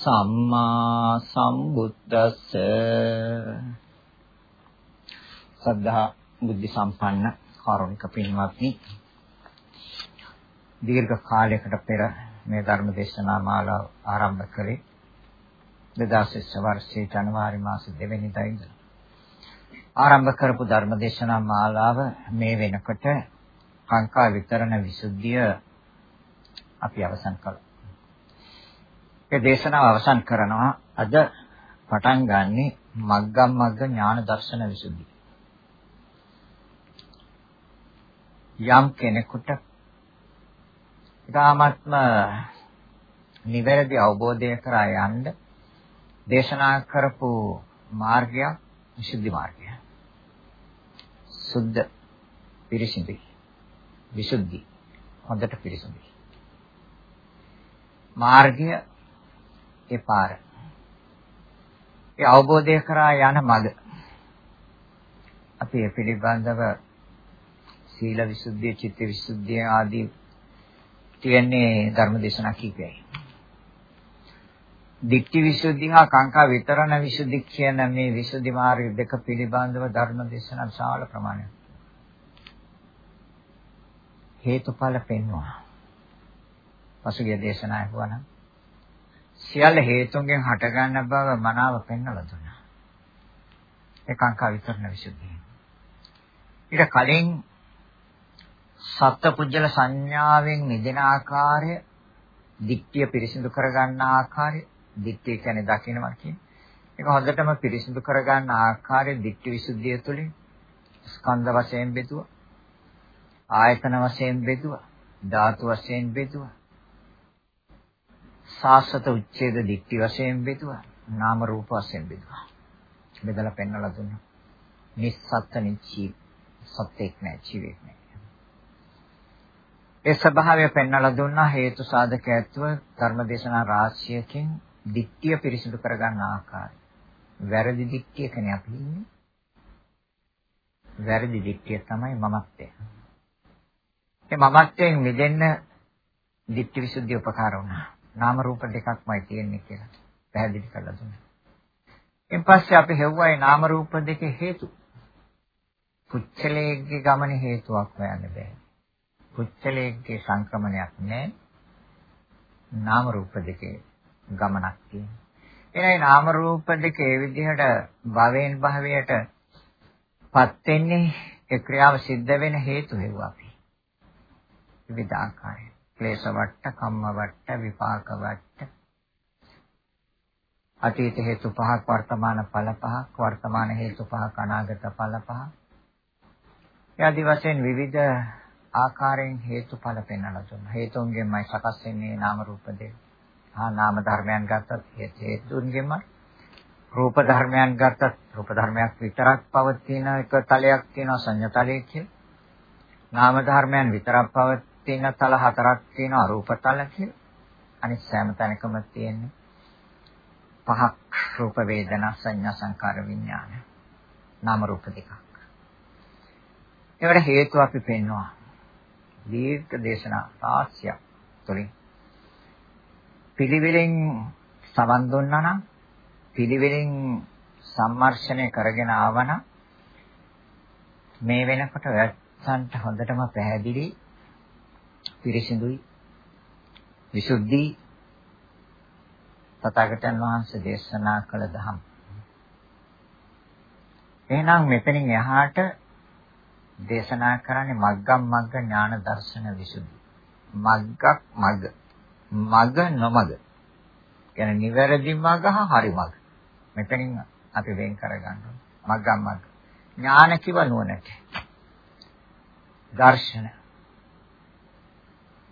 සම්මා සම්බුද්දස්ස සද්ධා බුද්ධ සම්පන්න කාරුණික පින්වත්නි දීර්ඝ කාලයකට පෙර මේ ධර්ම දේශනා මාලාව ආරම්භ කළේ 2020 වර්ෂයේ ජනවාරි මාස 2 වෙනිදා ඉඳලා ආරම්භ කරපු ධර්මදේශනා මාලාව මේ වෙනකොට කාංකා විතරණ විසුද්ධිය අපි අවසන් කළා. ඒ දේශනාව අවසන් කරනවා අද පටන් ගන්නෙ මග්ගම් මග්ග ඥාන දර්ශන විසුද්ධිය. යම් කෙනෙකුට ඊටාත්ම නිවැරදි අවබෝධය කරා යන්න දේශනා කරපු මාර්ගයක් විසුද්ධි මාර්ගය. සුද්ධ පිරිසිදුයි. විසුද්ධි හොඳට පිරිසිදුයි. මාර්ගය ඒ පාර. ඒ අවබෝධය කරා යන මඟ. අපි ඒ පිළිබඳව සීල විසුද්ධිය, චිත්ත විසුද්ධිය ආදී කියන්නේ ධර්ම දේශනා කීපයයි. දික්ටි විසුද්ධි හා කාංකා විතරණ විසුද්ධි කියන මේ විසුද්ධි මාර්ග දෙක පිළිබඳව ධර්ම දේශනා විශාල ප්‍රමාණයක්. හේතුඵල පෙන්වනවා. පසුගිය දේශනා ඇහුවනම් සියල්ල හේතුන්ගෙන් හටගන්න බව මනාව පෙන්වලා දුන්නා. ඒ කාංකා විතරණ විසුද්ධිය. ඊට කලින් සත්පුජ්‍යල සංඥාවෙන් නිදෙන ආකාරය, දික්තිය පිරිසිදු කරගන්න ආකාරය, දිට්ඨිය කියන්නේ දකිනවා කියන්නේ. ඒක හොඳටම පිරිසිදු කරගන්න ආකාරයේ දිට්ඨි විසුද්ධිය තුළින් ස්කන්ධ වශයෙන් බෙදුවා. ආයතන වශයෙන් බෙදුවා. ධාතු වශයෙන් බෙදුවා. සාසත උච්ඡේද දිට්ඨි වශයෙන් බෙදුවා. නාම රූප වශයෙන් බෙදුවා. බෙදලා පෙන්වලා දුන්නා. නිස්සත්ත්‍ය නිච්චි සත්‍යෙක් නෑ ජීවෙක් නෑ. ඒ ස්වභාවය පෙන්වලා දුන්නා හේතු සාධක ඇතුව ධර්මදේශනා රාශියකින් දික්තිය පිරිසිදු කරගන්න ආකාරය. වැරදි දික්තියකනේ අපි ඉන්නේ. වැරදි දික්තිය තමයි මමත්වය. ඒ මමත්වයෙන් මිදෙන්න දික්ති විසුද්ධිය උපකාර වුණා. නාම රූප දෙකක්මයි තියෙන්නේ කියලා පැහැදිලි කරලා දුන්නා. එන් පස්සේ අපි හෙව්වයි නාම රූප දෙකේ හේතු. පුච්චලයේ ගමන හේතුවක් හොයන්න බෑ. පුච්චලයේ සංක්‍රමණයක් නැහැ. නාම රූප දෙකේ ගමනක් තියෙනවා. එහෙනම් නාම රූප දෙක ඒ විදිහට භවෙන් භවයට පත් වෙන්නේ ඒ ක්‍රියාව සිද්ධ වෙන හේතු හේව අපි. විවිධ ආකාරය. ක්ලේශ වට්ට, කම්ම වට්ට, විපාක වට්ට. අතීත හේතු පහක් වර්තමාන ඵල පහක් වර්තමාන හේතු පහක් අනාගත ඵල පහක්. යදි වශයෙන් විවිධ ආකාරයෙන් හේතුඵල පෙන්වලා දුන්නා. හේතුන්ගෙන්මයි සකස් වෙන්නේ නාම රූප දෙක. ආ නාම ධර්මයන් ගත්තත් හේතුන්ගෙම රූප ධර්මයන් ගත්තත් රූප ධර්මයක් විතරක් පවතින එක තලයක් තියෙනවා සංයතලයේ කියලා. නාම ධර්මයන් විතරක් පවතින තල හතරක් තියෙනවා රූප තල කියලා. අනිත් සෑම තැනකම තියෙන්නේ පහක් රූප වේදනා සංඥා සංකාර විඥාන නාම රූප දෙකක්. ඒවට හේතු අපි පෙන්නවා. දීර්ඝ දේශනා රාශියක් තුළින් පිළිවෙලෙන් සවන් දුන්නා නම් පිළිවෙලෙන් සම්මර්ෂණය කරගෙන ආවනම් මේ වෙනකොට වැස්සන්ට හොඳටම පැහැදිලි පිරිසිදුයි විසුද්ධි තථාගතයන් වහන්සේ දේශනා කළ දහම් එහෙනම් මෙතනින් එහාට දේශනා කරන්නේ මග්ගම් මග්ග ඥාන දර්ශන විසුද්ධි. මග්ගක් මග්ග. මග නොමග. කියන්නේ නිවැරදි මග හා හරි මග. මෙතනින් අපි වෙන් කරගන්න මග්ගම් මග්ග. ඥාන කිව නුවණට. දර්ශන.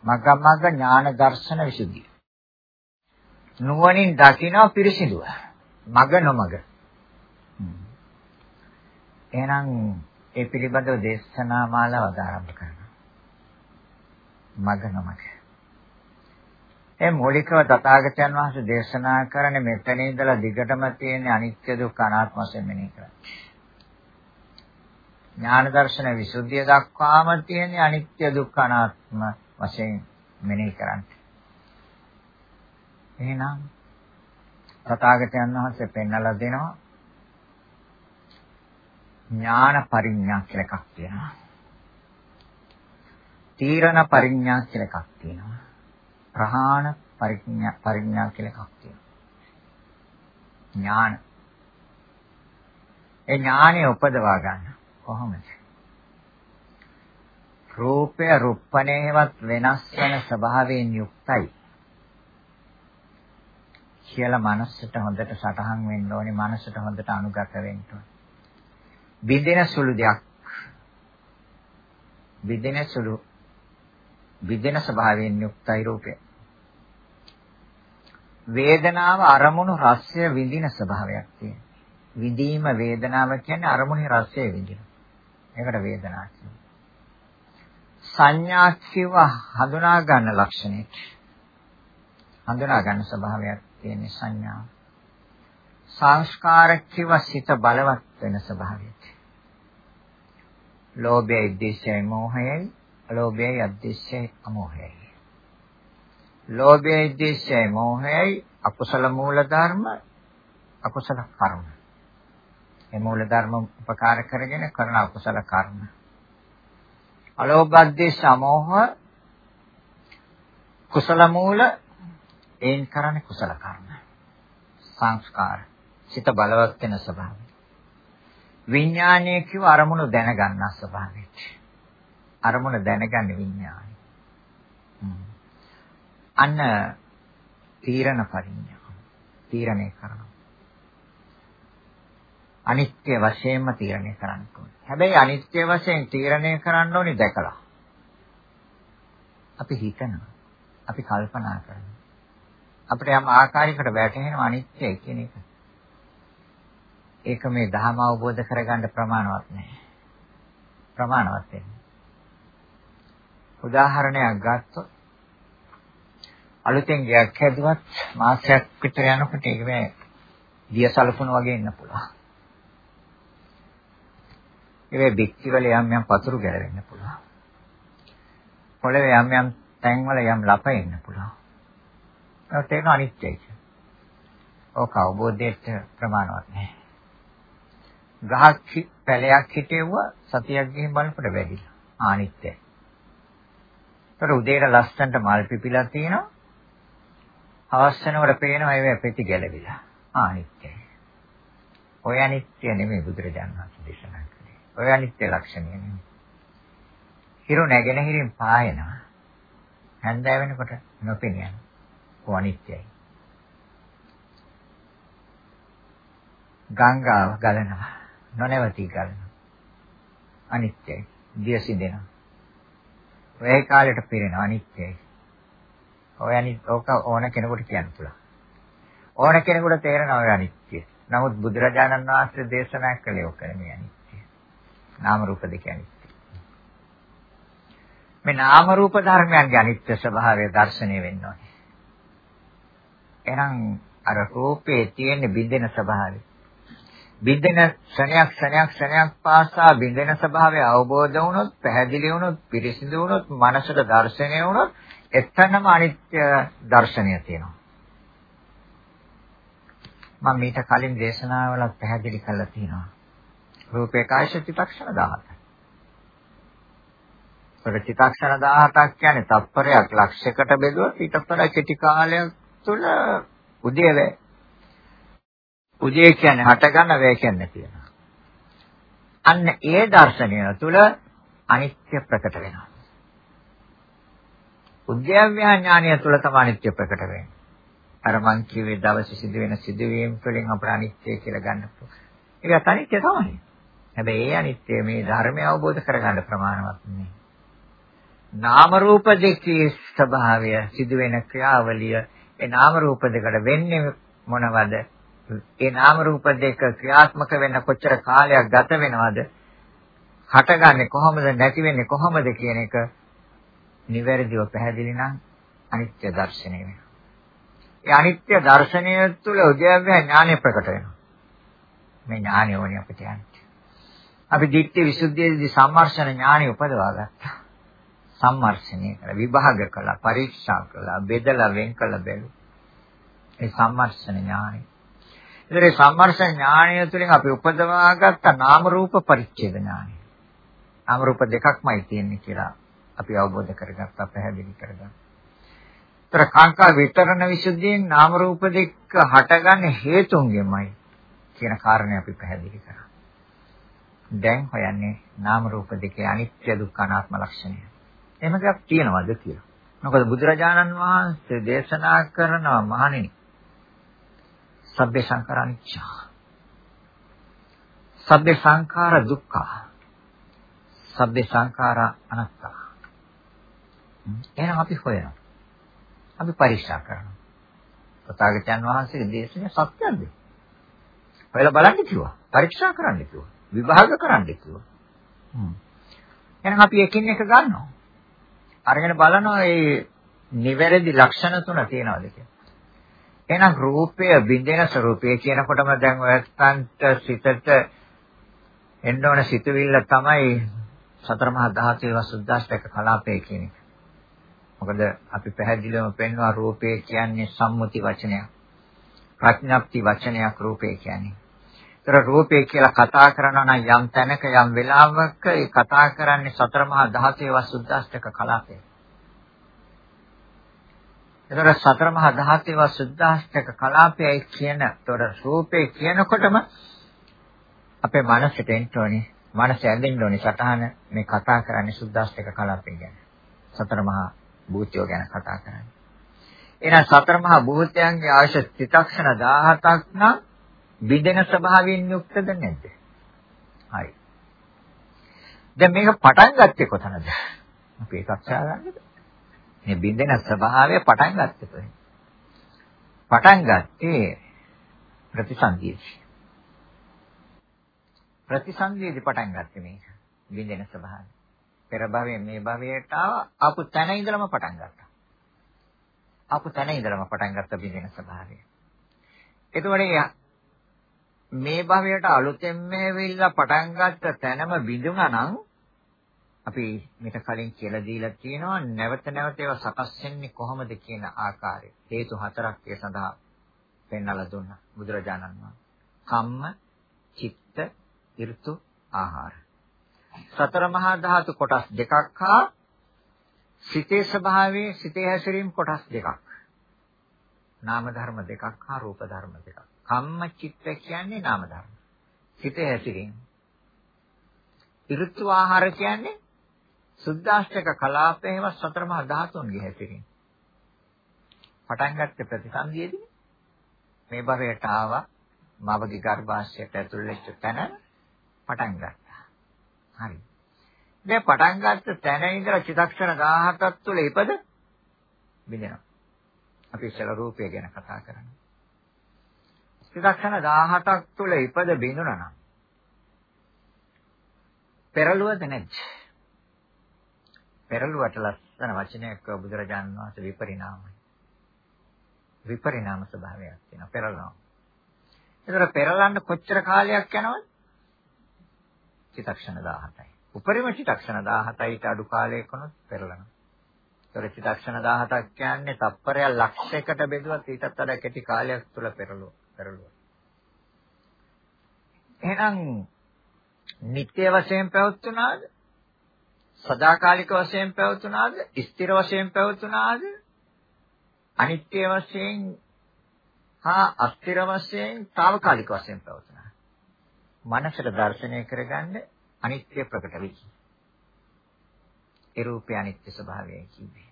මග්ගම් මග්ග ඥාන දර්ශන විසුද්ධිය. නුවණින් දකිනවා පිරිසිදුව. මග නොමග. එහෙනම් ඒ පිළිබඳව දේශනා මාලාව ආරම්භ කරනවා. මග නොමග. ඒ මූලිකව තථාගතයන් වහන්සේ දේශනා කරන්නේ මෙතන ඉඳලා දිගටම තියෙන අනිත්‍ය දුක්ඛ අනාත්ම වශයෙන් මෙනෙහි කරන්නේ. ඥාන දර්ශන විසුද්ධිය දක්වාම තියෙන අනිත්‍ය දුක්ඛ අනාත්ම වශයෙන් මෙනෙහි කරන්නේ. එහෙනම් තථාගතයන් වහන්සේ පෙන්වලා දෙනවා ඥාන පරිඥා කියලා එකක් තියෙනවා. තීරණ පරිඥා කියලා එකක් තියෙනවා. ප්‍රහාණ පරිඥා පරිඥා කියලා එකක් තියෙනවා. ඥාන. ඒ ඥානෙ උපදවා ගන්න කොහොමද? රූපය රුප්පණේවත් වෙනස් වෙන ස්වභාවයෙන් යුක්තයි. කියලා මනසට හොඳට සටහන් වෙන්න ඕනේ මනසට හොඳට අනුගත වෙන්න ඕනේ. බිඳෙන සුළු දෙයක් බිඳෙන සුළු බිඳෙන ස්වභාවයෙන් යුක්තයි රූපය. වේදනාව අරමුණු රසය විඳින ස්වභාවයක් තියෙනවා. විඳීම වේදනාව කියන්නේ අරමුණේ රසය විඳින. ඒකට වේදනාව කියනවා. සංඥා කියව හඳුනා ගන්න ලක්ෂණයක්. හඳුනා ගන්න ස්වභාවයක් තියෙන සංඥාව. සංස්කාර කියව සිත බලවත් වෙන ස්වභාවයක්. ලෝභයයි, ද්වේෂයයි, මෝහයයි, අලෝභයයි, අද්වේෂයයි, අමෝහයයි. ලෝභයයි, ද්වේෂයයි, මෝහයයි අකුසල මූල ධර්ම, අකුසල කර්ම. මේ මූල ධර්ම උපකාර කරගෙන කරන අකුසල කර්ම. අලෝභ, ද්වේෂ, අමෝහ කුසල මූල එයින් කරන්නේ කුසල කර්ම. සංස්කාර. සිත බලවත් වෙන ස්වභාවය. විඥානය කිව්ව අරමුණු දැනගන්න ස්වභාවය. අරමුණ දැනගන්න විඥානය. අන්න තීරණ පරිඥා. තීරණය කරනවා. අනිත්‍ය වශයෙන්ම තීරණය කරන්න ඕනේ. හැබැයි අනිත්‍ය වශයෙන් තීරණය කරන්න ඕනේ දැකලා. අපි හිතනවා. අපි කල්පනා කරනවා. අපිට යම් ආකාරයකට වැටහෙනවා අනිත්‍යයි කියන එක. ඒක මේ ධර්ම අවබෝධ කරගන්න ප්‍රමාණවත් නැහැ. ප්‍රමාණවත් වෙන්නේ. උදාහරණයක් ගත්තොත් අලුතෙන් ගයක් හැදුවත් මාසයක් විතර යනකොට ඒක මේ දිය සලකුණු වගේ ඉන්න පුළුවන්. ඒ බික්ටි වල යම් යම් පතුරු ගැලවෙන්න පුළුවන්. පොළවේ යම් යම් තැන්වල යම් ලප එන්න පුළුවන්. ඒකට ඒක අනිත්‍යයි. ඕක අවබෝධයට ප්‍රමාණවත් නැහැ. ගහක් පැලයක් හිටෙව්වා සතියක් ගිහින් බලනකොට වැඩිලා. අනිත්‍යයි. ඒතර උදේට ලස්සනට මල් පිපිලා තියෙනවා. හවස් වෙනකොට පේනවා ඒවා පෙති ගැලවිලා. අනිත්‍යයි. ඔය අනිත්‍ය නෙමෙයි බුදුරජාණන් වහන්සේ දේශනා කළේ. ඔය අනිත්‍ය ලක්ෂණය නෙමෙයි. හිරු නැගෙන හිරින් පායනවා. හැන්දෑ වෙනකොට නොපෙනියන. ඔය අනිත්‍යයි. ගංගාව ගලනවා. නොනවති ගලනවා. අනිත්‍යයි. දිය සිදෙනවා. ඔය කාලෙට පිරෙනවා අනිත්‍යයි. ඔය අනිත් ඕක ඕන කෙනෙකුට කියන්න පුළුවන්. ඕන කෙනෙකුට තේරෙනවා ඔය අනිත්‍ය. නමුත් බුදුරජාණන් වහන්සේ දේශනා කළේ ඔක නෙමෙයි අනිත්‍ය. නාම රූප දෙක අනිත්‍ය. මේ නාම රූප ධර්මයන්ගේ අනිත්‍ය ස්වභාවය දැర్శණය වෙන්න ඕනේ. එහෙනම් අර රූපේ තියෙන බින්දෙන ස්වභාවය. බින්දෙන ශරණයක් ශරණයක් ශරණයක් පාසා බින්දෙන ස්වභාවය අවබෝධ වුණොත්, පැහැදිලි වුණොත්, පිරිසිදු වුණොත්, මනසට දැర్శණය වුණොත් එතනම අනිත්‍ය දැర్శණය තියෙනවා. මම මීට කලින් දේශනාවලත් පැහැදිලි කරලා තියෙනවා. රූපේ කායශ චිත්තක්ෂණ 17 ඒකට චිත්තක්ෂණ 17ක් කියන්නේ තත්පරයක් ලක්ෂයකට බෙදුවොත් ඊට පස්සේ කෙටි කාලයක් තුළ උදේ වේ උදේ කියන්නේ හට ගන්න වේ කියන්නේ තියෙනවා. අන්න ඒ දර්ශනය තුළ අනිත්‍ය ප්‍රකට වෙනවා. උද්‍යව්‍යා ඥානය තුළ තමයි අනිත්‍ය ප්‍රකට වෙන්නේ. අර මං කිව්වේ දවසේ සිදුවෙන සිදුවීම් වලින් අපට අනිත්‍ය කියලා ගන්න පුළුවන්. ඒක අනිත්‍ය තමයි. හැබැයි ඒ අනිත්‍ය මේ ධර්මය අවබෝධ කරගන්න ප්‍රමාණවත් නෙමෙයි. නාම රූප දෙකේ ස්වභාවය සිදුවෙන ක්‍රියාවලිය ඒ නාම රූප දෙකට වෙන්නේ මොනවද? ඒ නාම රූප දෙක ක්‍රියාත්මක වෙන්න කොච්චර කාලයක් ගත වෙනවද? හටගන්නේ කොහොමද නැති වෙන්නේ කොහොමද කියන එක නිවැරදිව පැහැදිලි නම් අනිත්‍ය දර්ශනය වෙනවා. ඒ අනිත්‍ය දර්ශනය තුළ උද්‍යව්‍ය ඥානය ප්‍රකට වෙනවා. මේ ඥානය ඕනේ අපිට යන්න. අපි ධිට්ඨි විසුද්ධියේදී සම්මර්ෂණ ඥානය උපදවා ගත්තා. සම්මර්ෂණය කළා, විභාග කළා, පරීක්ෂා කළා, බෙදලා වෙන් කළා බැලුවා. ඒ සම්මර්ෂණ ඥානය. ඒතරේ සම්මර්ෂණ ඥානය තුළින් අපි උපදවාගත්ත නාම රූප පරිච්ඡේද ඥානය. නාම රූප දෙකක්මයි තියෙන්නේ කියලා අපි අවබෝධ කරගත්තා පැහැදිලි කරගත්තා. ତර කාංකා විතරණ විසුද්ධියෙන් නාම රූප දෙක හටගන්නේ හේතුන්ගෙන්මයි කියන කාරණේ අපි පැහැදිලි කරා. දැන් හොයන්නේ නාම රූප දෙකේ අනිත්‍ය දුක්ඛ අනාත්ම ලක්ෂණය. එහෙම දෙයක් තියෙනවද කියලා. මොකද බුදුරජාණන් වහන්සේ දේශනා කරනවා මහණෙනි. සබ්බේ සංඛාර අනිච්ච. සබ්බේ සංඛාර දුක්ඛ. සබ්බේ සංඛාර අනාත්තා. එහෙනම් අපි හොයනවා. අපි පරීක්ෂා කරනවා. තථාගතයන් වහන්සේගේ දේශනේ සත්‍යද? හොයලා බලන්න කිව්වා. පරීක්ෂා කරන්න කිව්වා. විභාග කරන්න කිව්වා. හ්ම්. එහෙනම් අපි එකින් එක ගන්නවා. අරගෙන බලනවා මේ නිවැරදි ලක්ෂණ තුන තියෙනවද කියලා. එහෙනම් රූපය බින්දෙන ස්වરૂපය කියනකොටම දැන් ඔයස්තන්ට සිතට එන්න ඕන සිතුවිල්ල තමයි සතර මහා ධාතුවේ වසුද්දාෂ්ටක කලාපය කියන එක. මොකද අපි පැහැදිලිවම පෙන්වනවා රූපය කියන්නේ සම්මුති වචනයක්. ප්‍රඥප්ති වචනයක් රූපය කියන්නේ. ඒතර රූපය කියලා කතා කරනවා නම් යම් තැනක යම් වෙලාවක ඒ කතා කරන්නේ සතර මහා ධාතුවේ වසුද්දාෂ්ටක කලාපය. ඒතර සතර මහා ධාතුවේ වසුද්දාෂ්ටක කලාපයයි කියන තොර රූපේ කියනකොටම අපේ මනසට එන්න ඕනේ. මනස ඇඳෙන්න ඕනේ සටහන මේ කතා කරන්නේ සුද්දාෂ්ටක කලාපය ගැන. සතර මහා භූතයෝ ගැන කතා කරන්නේ. එහෙනම් සතර මහා භූතයන්ගේ ආයශ චිත්තක්ෂණ 17ක් නම් බිඳෙන ස්වභාවයෙන් යුක්තද නැද්ද? හරි. දැන් මේක පටන් ගත්තේ කොතනද? අපි ඒක අත්හාගන්නද? මේ බිඳෙන ස්වභාවය පටන් ගත්තේ කොහෙන්ද? පටන් ගත්තේ ප්‍රතිසන්දියේදී. ප්‍රතිසන්දියේදී පටන් ගත්තේ මේක. බිඳෙන ස්වභාවය. පෙර භවයේ මේ භවයට ආපු තැන ඉඳලම පටන් ගත්තා. ආපු තැන ඉඳලම පටන් ගත්ත බිඳෙන ස්වභාවය. එතකොට මේ භවයට අලුතෙන් ඇවිල්ලා පටන් ගත්ත තැනම බිඳුණා නම් අපි මේක කලින් කියලා දීලා තියෙනවා නැවත නැවත ඒවා සකස් වෙන්නේ කොහොමද කියන ආකාරය. හේතු හතරක් ඒ සඳහා පෙන්වලා දුන්නා බුදුරජාණන් වහන්සේ. කම්ම, චිත්ත, ඍතු, ආහාර. සතර මහා ධාතු කොටස් දෙකක් හා සිතේ ස්වභාවයේ සිතේ හැසිරීම කොටස් දෙකක්. නාම ධර්ම දෙකක් හා රූප ධර්ම දෙකක්. කම්ම චිත්ත කියන්නේ නාම ධර්ම. සිතේ හැසිරීම. ඍතු ආහාර කියන්නේ සුද්දාෂ්ටක කලාපේම සතර මහා ධාතුන්ගේ හැසිරීම. පටන් ගත්ත ප්‍රතිසන්දියේදී මේ භවයට ආවා මවගේ ගර්භාෂයට ඇතුල් වෙච්ච තැන පටන් ගත්තා. හරි. දැන් පටන් ගත්ත තැන ඉඳලා චිත්තක්ෂණ 17ක් තුළ ඉපද බිඳෙනවා. අපි ඉස්සෙල්ලා රූපය ගැන කතා කරනවා. චිත්තක්ෂණ 17ක් තුළ ඉපද බිඳුණා නම් පෙරළුවද නැද්ද? පෙරළුවට ලස්සන වචනයක් බුදුරජාණන් වහන්සේ විපරිණාමයි. විපරිණාම ස්වභාවයක් තියෙනවා පෙරළනවා. ඒතර පෙරලන්න කොච්චර කාලයක් යනවද? චිතක්ෂණ 17යි. උපරිම චිතක්ෂණ 17යිට අඩු කාලයකනොත් පෙරලනවා. ඒතර චිතක්ෂණ 17ක් කියන්නේ තප්පරයක් ලක්ෂයකට බෙදුවත් ඊටත් වඩා කෙටි කාලයක් තුල පෙරළුව. පෙරළුව. එහෙනම් නිත්‍ය වශයෙන් පැවතුනාද? සදාකාලික වශයෙන් පැවතුනාද? ස්ථිර වශයෙන් පැවතුනාද? අනිත්‍ය වශයෙන් හා අස්ථිර වශයෙන් తాවකාලික වශයෙන් පැවතුනා. මනසට දර්ශනය කරගන්න අනිත්‍ය ප්‍රකට වෙයි. ඒ රූපේ අනිත්‍ය ස්වභාවයයි කිව්වේ.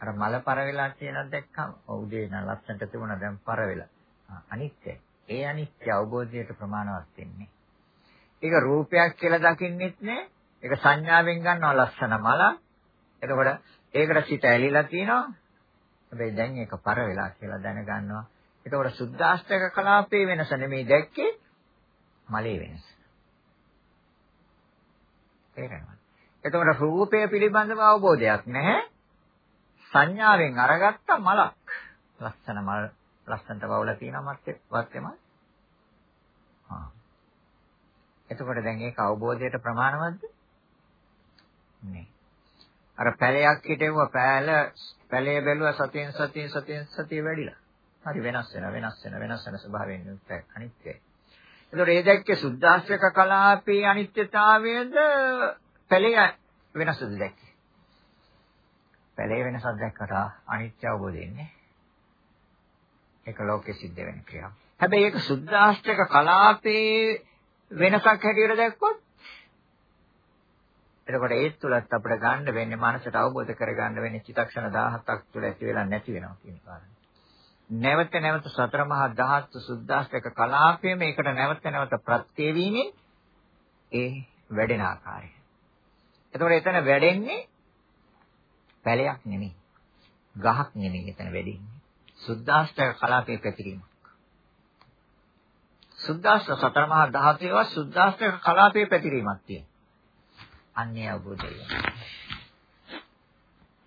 අර මල පර වෙලා කියලා දැක්කම උදේ නම් ලස්සනට තිබුණා දැන් පර වෙලා. අනිත්‍යයි. ඒ අනිත්‍ය අවබෝධයට ප්‍රමාණවත් වෙන්නේ. ඒක රූපයක් කියලා දකින්නෙත් නෑ. ඒක සංඥාවෙන් ගන්නවා ලස්සන මල. එතකොට ඒකට සිත ඇලිලා තියෙනවා. හැබැයි දැන් ඒක පර වෙලා කියලා දැනගන්නවා. එතකොට සුද්ධාෂ්ටක කලාපේ වෙනස නෙමෙයි දැක්කේ මලේ වෙනස. තේරෙනවද? එතකොට රූපය පිළිබඳව අවබෝධයක් නැහැ. සංඥාවෙන් අරගත්ත මලක්. ලස්සන මල් ලස්සනට වවලා තියෙනවා මත් වත්තේම. ආ. එතකොට දැන් ඒක අවබෝධයට ප්‍රමාණවත්ද? නේ. අර පැලයක් හිටෙව්ව පෑල පැලේ බැලුවා සතියෙන් සතියෙන් සතියෙන් සතිය වැඩිලා. හරි වෙනස් වෙන වෙනස් වෙන වෙනස් වෙන ස්වභාවයෙන් යුක්තයි අනිත්‍යයි. එතකොට ඒ දැක්කේ සුද්ධාශ්‍රක කලාපේ අනිත්‍යතාවයද පැලේ වෙනසද දැක්කේ? පැලේ වෙනසක් දැක්කට අනිත්‍ය අවබෝධ වෙන්නේ. ඒක ලෝකෙ සිද්ධ වෙන ක්‍රියාව. හැබැයි ඒක සුද්ධාශ්‍රක කලාපේ වෙනසක් හැටියට දැක්කොත් එතකොට ඒත් තුලත් අපිට ගන්න වෙන්නේ මනසට අවබෝධ කරගන්න වෙන්නේ චිත්තක්ෂණ 17ක් තුල ඇති වෙලා නැති වෙනවා කියන කාරණා. නැවත නැවත සතර මහා ධාතු සුද්දාස්තක කලාපයේ මේකට නැවත නැවත ප්‍රත්‍ය වීමෙන් ඒ වැඩෙන ආකාරය. එතකොට එතන වැඩෙන්නේ පැලයක් නෙමෙයි. ගහක් නෙමෙයි එතන වැඩෙන්නේ. සුද්දාස්තක කලාපයේ පැතිරීමක්. සුද්දාස්ත සතර මහා ධාතුවේ සුද්දාස්තක කලාපයේ පැතිරීමක් තියෙනවා. අන්නේ අවබෝධය.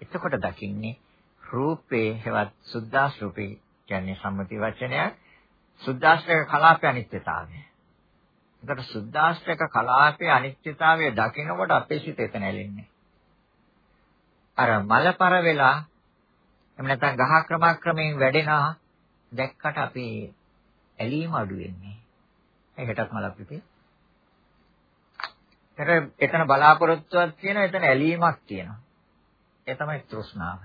එතකොට දකින්නේ රූපේ හෙවත් සුද්දාස් රූපේ කියන්නේ සම්මති වචනයක් සුද්දාස්ත්‍රක කලාපේ අනිත්‍යතාවය. එතකොට සුද්දාස්ත්‍රක කලාපේ අනිත්‍යතාවය දකිනකොට අපේ සිත එතන ඇලෙන්නේ. අර මලපර වෙලා එහෙම නැත්නම් ගහ ක්‍රමක්‍රමයෙන් වැඩෙනා දැක්කට අපි ඇලීම අඩු වෙන්නේ. ඒකටත් මල පිපේ එතන බලාපොරොත්තුවක් තියෙනවා එතන ඇලීමක් තියෙනවා. ඒ තමයි තෘෂ්ණාව.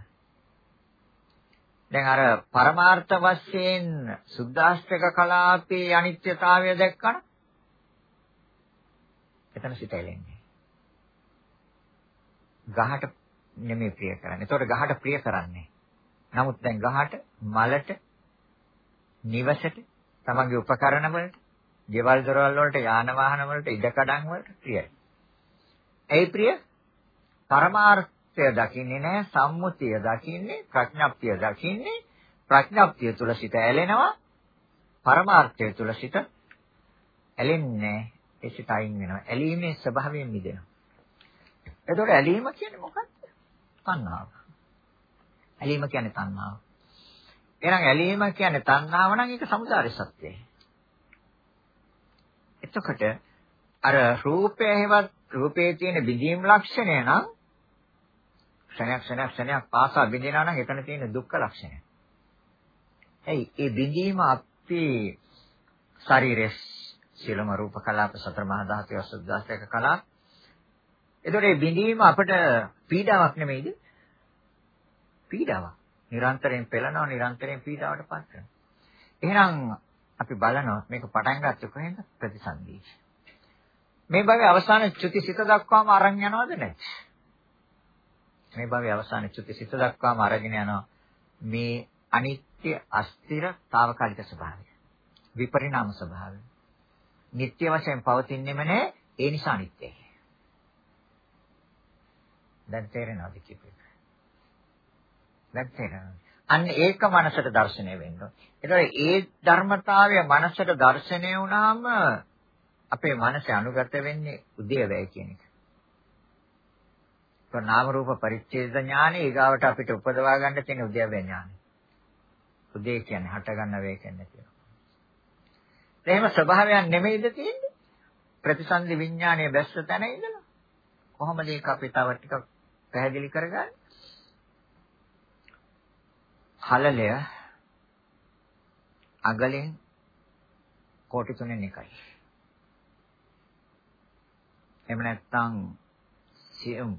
දැන් අර පරමාර්ථ වශයෙන් සුද්දාස්ත්‍රක කලාපේ අනිත්‍යතාවය දැක්කම එතන සිත ඇලෙන්නේ. ගහට නෙමෙයි ප්‍රිය කරන්නේ. ඒතකොට ගහට ප්‍රිය කරන්නේ. නමුත් දැන් ගහට මලට නිවසට තමන්ගේ උපකරණ වලට, ගෙවල් දොරවල් වලට, යාන වාහන වලට, ඉඩකඩම් වලට ප්‍රියයි. ඇයි ප්‍රිය? පරමාර්ථය දකින්නේ නැහැ, සම්මුතිය දකින්නේ, ප්‍රඥාප්තිය දකින්නේ. ප්‍රඥාප්තිය තුල සිට ඇලෙනවා. පරමාර්ථය තුල සිට ඇලෙන්නේ ඒ සිට අයින් වෙනවා. ඇලීමේ ස්වභාවයෙන් මිදෙනවා. එතකොට ඇලීම කියන්නේ මොකක්ද? තණ්හාව. ඇලීම කියන්නේ තණ්හාව. එහෙනම් ඇලීම කියන්නේ තණ්හාව නම් ඒක සමුදාය සත්‍යයි. එතකොට අර රූපය හේවත් රූපයේ තියෙන බිඳීම් ලක්ෂණය නම් ක්ෂණයක් ක්ෂණයක් ක්ෂණයක් පාසා බිඳිනවා නම් එතන තියෙන දුක්ඛ ලක්ෂණය. එයි ඒ බිඳීම අපි ශරීරයේ සියලුම රූප කලාප සතර මහා ධාතු අසුද්ධාස්තක කලාප. එතකොට මේ බිඳීම අපිට පීඩාවක් නෙමෙයිද? පීඩාවක්. නිරන්තරයෙන් පෙළනවා නිරන්තරයෙන් පීඩාවට පත් වෙනවා. එහෙනම් අපි බලනවා මේක පටන් ගත්තේ කොහෙන්ද? ප්‍රතිසන්දීයි. මේ භවයේ අවසාන චුතිසිත දක්වාම අරන් යනවද නැද්ද? මේ භවයේ අවසාන චුතිසිත දක්වාම අරගෙන යනවා මේ අනිත්‍ය අස්තිර తాවකාලික ස්වභාවය. විපරිණාම ස්වභාවය. නිට්ටය වශයෙන් පවතින්නේම නැහැ ඒ නිසා අනිත්‍යයි. දැන් තේරෙනවද කිව්වේ? වැටෙනවා. අන්න ඒක මනසට දැర్శණය වෙන්න. ඒතකොට ඒ ධර්මතාවය මනසට දැర్శණය වුණාම අපේ මනස අනුගත වෙන්නේ උදේවැය කියන එක. ඒක නාම රූප පරිච්ඡේද ඥානෙ ඊගාවට අපිට උපදවා ගන්න තියෙන උදේවැය ඥානෙ. උදේ කියන්නේ හට ගන්න වේ කියන්නේ කියනවා. එහෙම ස්වභාවයක් නෙමෙයිද තියෙන්නේ? ප්‍රතිසන්දි විඥානයේ බැස්ස තැන ඉඳලා කොහොමද ඒක අපි තව ටිකක් පැහැදිලි කරගන්නේ? හලලය අගලෙන් කෝටි 3 එකයි. එහෙම නැත්නම් සියුම්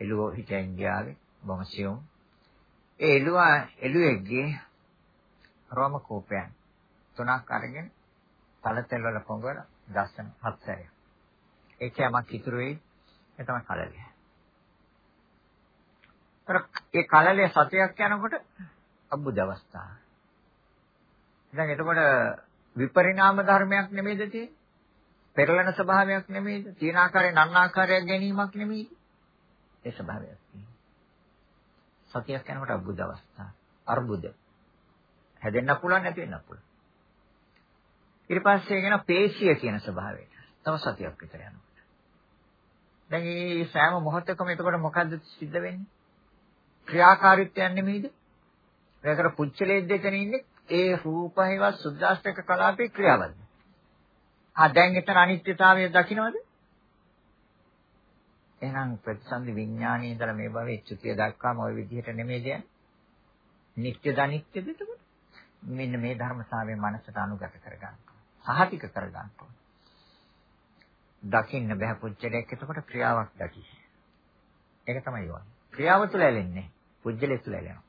එළුව හිටිය ඉන්දියාවේ බොහොම සියුම් ඒ එළුවා එළුවෙක්ගේ රෝම කෝපයන් තුනක් අරගෙන පළතෙල් වල පොඟවල දස්සන හත් සැරයක්. ඒක යමක් ඉතුරු වෙයි. ඒ තමයි කලලය. ඒ කලලය සතයක් යනකොට අබ්බුද අවස්ථාව. දැන් එතකොට විපරිණාම ධර්මයක් නෙමෙයිද තියෙන්නේ? පෙරලෙන ස්වභාවයක් නෙමෙයිද? තියෙන ආකාරයෙන් අන්නාකාරයක් ගැනීමක් නෙමෙයිද? ඒ ස්වභාවයක් තියෙනවා. සතියක් යනකොට අබ්බුද අවස්ථාව. අර්බුද. හැදෙන්න පුළුවන් නැති වෙන්න පුළුවන්. ඊට පස්සේ කියන පේශිය කියන ස්වභාවයට. තව සතියක් විතර යනකොට. දැන් මේ සෑම මොහොතකම එතකොට මොකද්ද සිද්ධ වෙන්නේ? ක්‍රියාකාරීත්වයක් නෙමෙයිද? ඒකට පුච්චලේ දෙකනේ ඉන්නේ ඒ රූපහිවත් සුද්දාෂ්ටක කලාපේ ක්‍රියාවල්ද? ආ දැන් එතන අනිත්‍යතාවය දකින්නවද? එහෙනම් ප්‍රතිසන්දි විඥානයේ ඉඳලා මේ භවයේ චුතිය දක්වාම ওই විදිහට නෙමෙයි කියන්නේ. නිට්ටයද අනිත්‍යද එතකොට? මෙන්න මේ ධර්මතාවය මනසට අනුගත කරගන්න. සහතික කරගන්න දකින්න බෑ පුජ්‍යලයක් එතකොට ක්‍රියාවක් දකි. ඒක තමයි යෝනි. ක්‍රියාව තුළ ඇලෙන්නේ. පුජ්‍යලය තුළ ඇලෙනවා.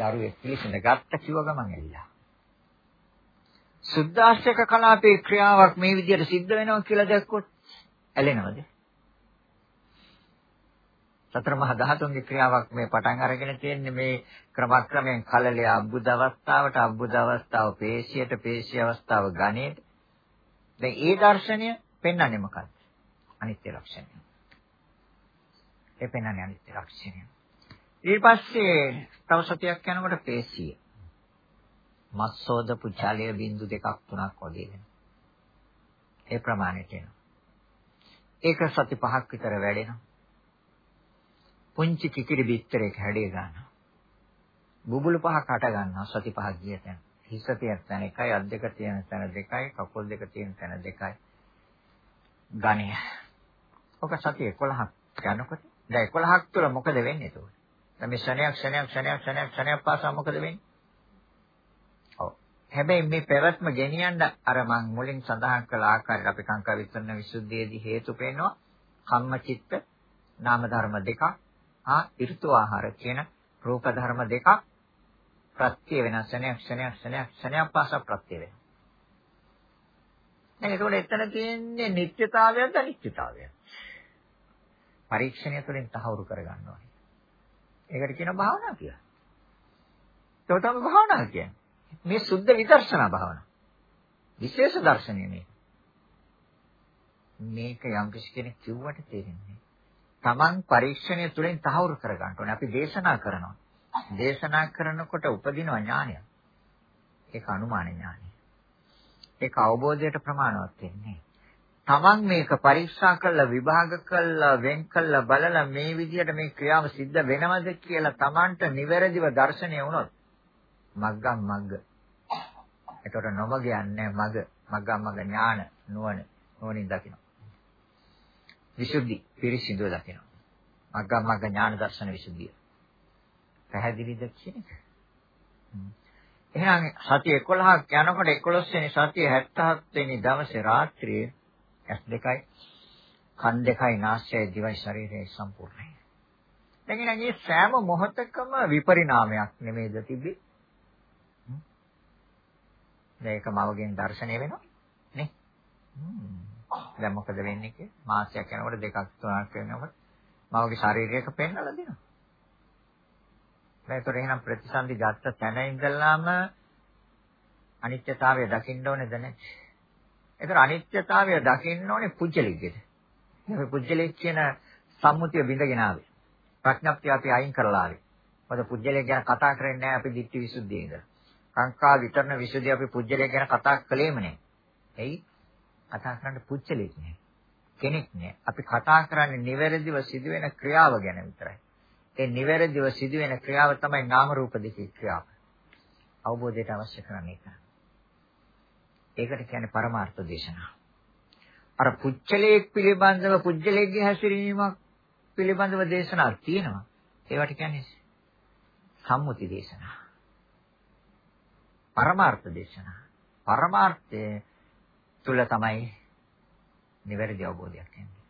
දරුවෙක් පිළිසඳ ගත්ත කිව්ව ගමන් ඇල්ලා. සුද්දාශ්‍රක කලාපේ ක්‍රියාවක් මේ විදිහට සිද්ධ වෙනවා කියලා දැක්කොත් ඇලෙනවද? සතර මහා ධාතුන්ගේ ක්‍රියාවක් මේ පටන් අරගෙන තියෙන්නේ මේ ක්‍රමක්‍රමයෙන් කලලේ අබ්බුද අවස්ථාවට අබ්බුද අවස්ථාව පේශියට පේශි අවස්ථාව ගණේට දැන් ඒ දර්ශනය පෙන්වන්නේ මොකක්ද අනිත්‍ය ලක්ෂණය ඒ පෙන්වන්නේ අනිත්‍ය ලක්ෂණය ඊට පස්සේ තව සතියක් යනකොට පේශිය මස්සෝද පුචාලය බින්දු දෙකක් තුනක් වගේ වෙනවා ඒ ප්‍රමාණයට එනවා ඒක සති පහක් විතර වැඩෙනවා පුංචි කිකිරි බිත්තරයක හැඩය ගන්නවා. බුබුලු පහක් හට ගන්නවා සති පහක් ගිය තැන. හිස තියෙන තැන එකයි, අත් දෙක තියෙන තැන දෙකයි, කකුල් දෙක තියෙන තැන දෙකයි. ගණය. ඔක සති 11ක් යනකොට දැන් 11ක් තුළ මොකද වෙන්නේ එතකොට? දැන් මේ ක්ෂණයක් ක්ෂණයක් ක්ෂණයක් ක්ෂණයක් ක්ෂණයක් පාසා මොකද වෙන්නේ? ඔව්. හැබැයි මේ පැවැත්ම ගෙනියන්න අර මං මුලින් සඳහන් කළ ආකාරයට අපි කාංකා විතරන විසුද්ධියේදී හේතු පේනවා කම්මචිත්ත නාම ධර්ම දෙකක් හා ඍතු ආහාර කියන රූප ධර්ම දෙකක් ප්‍රත්‍ය වෙනස් ක්ෂණයක් ක්ෂණයක් ක්ෂණයක් ක්ෂණයක් පාසා ප්‍රත්‍ය වෙනවා. දැන් ඒකවල එතන තියෙන්නේ නිත්‍යතාවයක්ද අනිත්‍යතාවයක්ද? පරීක්ෂණය තුළින් තහවුරු කරගන්න ඕනේ. ඒකට කියන භාවනා කියලා. ඒක තමයි භාවනා කියන්නේ. මේ සුද්ධ විදර්ශනා භාවනා. විශේෂ දර්ශනය මේක. මේක යම් කෙනෙක් කිව්වට තේරෙන්නේ Taman පරීක්ෂණය තුළින් තහවුරු කරගන්න ඕනේ. අපි දේශනා කරනවා. දේශනා කරනකොට උපදින ඥානය. ඒක අනුමාන ඥානය. ඒක අවබෝධයට ප්‍රමාණවත් වෙන්නේ. Taman මේක පරීක්ෂා කරලා විභාග කරලා වෙන් කරලා බලලා මේ විදිහට මේ ක්‍රියාව සිද්ධ වෙනවද කියලා Tamanට නිවැරදිව දැర్శණය වුණොත් මග්ගම් මග්ග. ඒකට නොමග යන්නේ මග මග්ගම් මග ඥාන නුවණ නුවණින් දකින්න. විසුද්ධි පිරිසිදුව දකිනවා. මග්ගමග්ග ඥාන දර්ශන විසුද්ධිය. පැහැදිලිද කියන එක? එහෙනම් සතිය 11ක් යනකොට 11 වෙනි සතිය 77 වෙනි දවසේ රාත්‍රියේ S2යි කන් දෙකයි නාසයයි දිවයි ශරීරයයි සම්පූර්ණයි. දැන් මේ සෑම මොහොතකම විපරිණාමයක් නෙමෙයිද තිබි? මේක මවගෙන් දැర్శණය වෙනවා නේ? දැන් මොකද වෙන්නේ කිය? මාසයක් යනකොට දෙකක් තුනක් වෙනකොට මවගේ ශරීරයක පෙන්නලා දෙනවා. දැන් ඒතර එහෙනම් ප්‍රතිසන්දි ගත්ත තැන ඉඳලාම අනිත්‍යතාවය දකින්න ඕනේද නැහැ? ඒතර අනිත්‍යතාවය දකින්න ඕනේ පුජ්‍යලිගෙද. මේ පුජ්‍යලික කියන සම්මුතිය බිඳගෙන ආවේ. ප්‍රඥප්තිය අපි අයින් කරලා ආවේ. මොකද පුජ්‍යලික ගැන කතා කරන්නේ නැහැ අපි ditthi visuddhiye ඉඳලා. කාංකා විතරන විසුද්ධිය අපි පුජ්‍යලික ගැන කතා කළේම නැහැ. එයි කතා කරන්න පුච්චලෙක් නෑ. කෙනෙක් නෑ. අපි කතා කරන්නේ නිවැරදිව සිදුවෙන ක්‍රියාව ගැන විතරයි. ඒ නිවැරදිව සිදුවෙන ක්‍රියාව තමයි නාම රූප දෙකේ ක්‍රියාව. අවබෝධයට අවශ්‍ය කරන්නේ ඒක. ඒකට කියන්නේ පරමාර්ථ දේශනා. අර පුච්චලයක් පිළිබඳව පුජ්‍යලයේ හැසිරීමක් පිළිබඳව දේශනා තියෙනවා. ඒවට කියන්නේ සම්මුති දේශනා. පරමාර්ථ දේශනා. පරමාර්ථයේ තුල තමයි නිවැරදි අවබෝධයක් එන්නේ.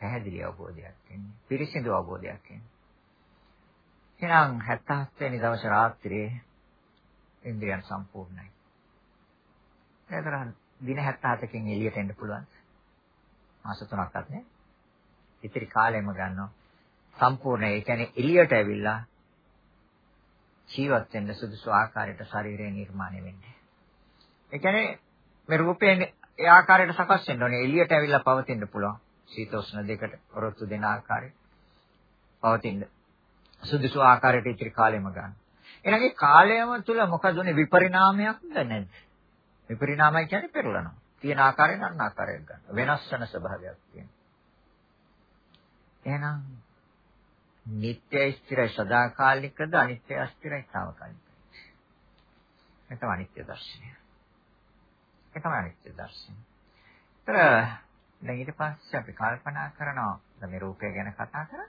පැහැදිලි අවබෝධයක් එන්නේ. පිරිසිදු අවබෝධයක් එන්නේ. එහෙනම් 77 වෙනි දවසේ රාත්‍රියේ ඉන්ද්‍රියන් සම්පූර්ණයි. එතරම් දින 77කින් එළියට එන්න පුළුවන්. මාස 3ක්වත් නේ. ඉතිරි කාලෙම ගන්නවා. සම්පූර්ණ ඒ කියන්නේ එළියට ඇවිල්ලා ජීවත් වෙන්න සුදුසු ආකාරයට ශරීරය නිර්මාණය වෙන්නේ. ඒ කියන්නේ මේ රූපයෙන් ඒ ආකාරයට සකස් වෙන්න ඕනේ. එළියට ඇවිල්ලා පවතින්න පුළුවන්. සීතෝෂ්ණ දෙකට ඔරොත්තු දෙන ආකාරය පවතින්න. සුදුසු ආකාරයට ඉතිරි කාලෙම ගන්න. එහෙනම් ඒ කාලයම තුල මොකද උනේ විපරිණාමයක්ද නැද්ද? විපරිණාමය කියන්නේ පෙරලනවා. තියෙන ආකාරයෙන් අන්න ආකාරයක් ගන්න. වෙනස් වෙන ස්වභාවයක් තියෙනවා. එහෙනම් නිත්‍ය ස්ථිරයි සදාකාලිකද අනිත්‍ය ස්ථිරයි తాවකාලිකයි. ඒක තමයි අනිත්‍ය දර්ශනය. ඒක තමයි අනිත්‍ය දර්ශනය. ඒතර දැන් ඊට පස්සේ අපි කල්පනා කරනවා දැන් මේ රූපය ගැන කතා කරා.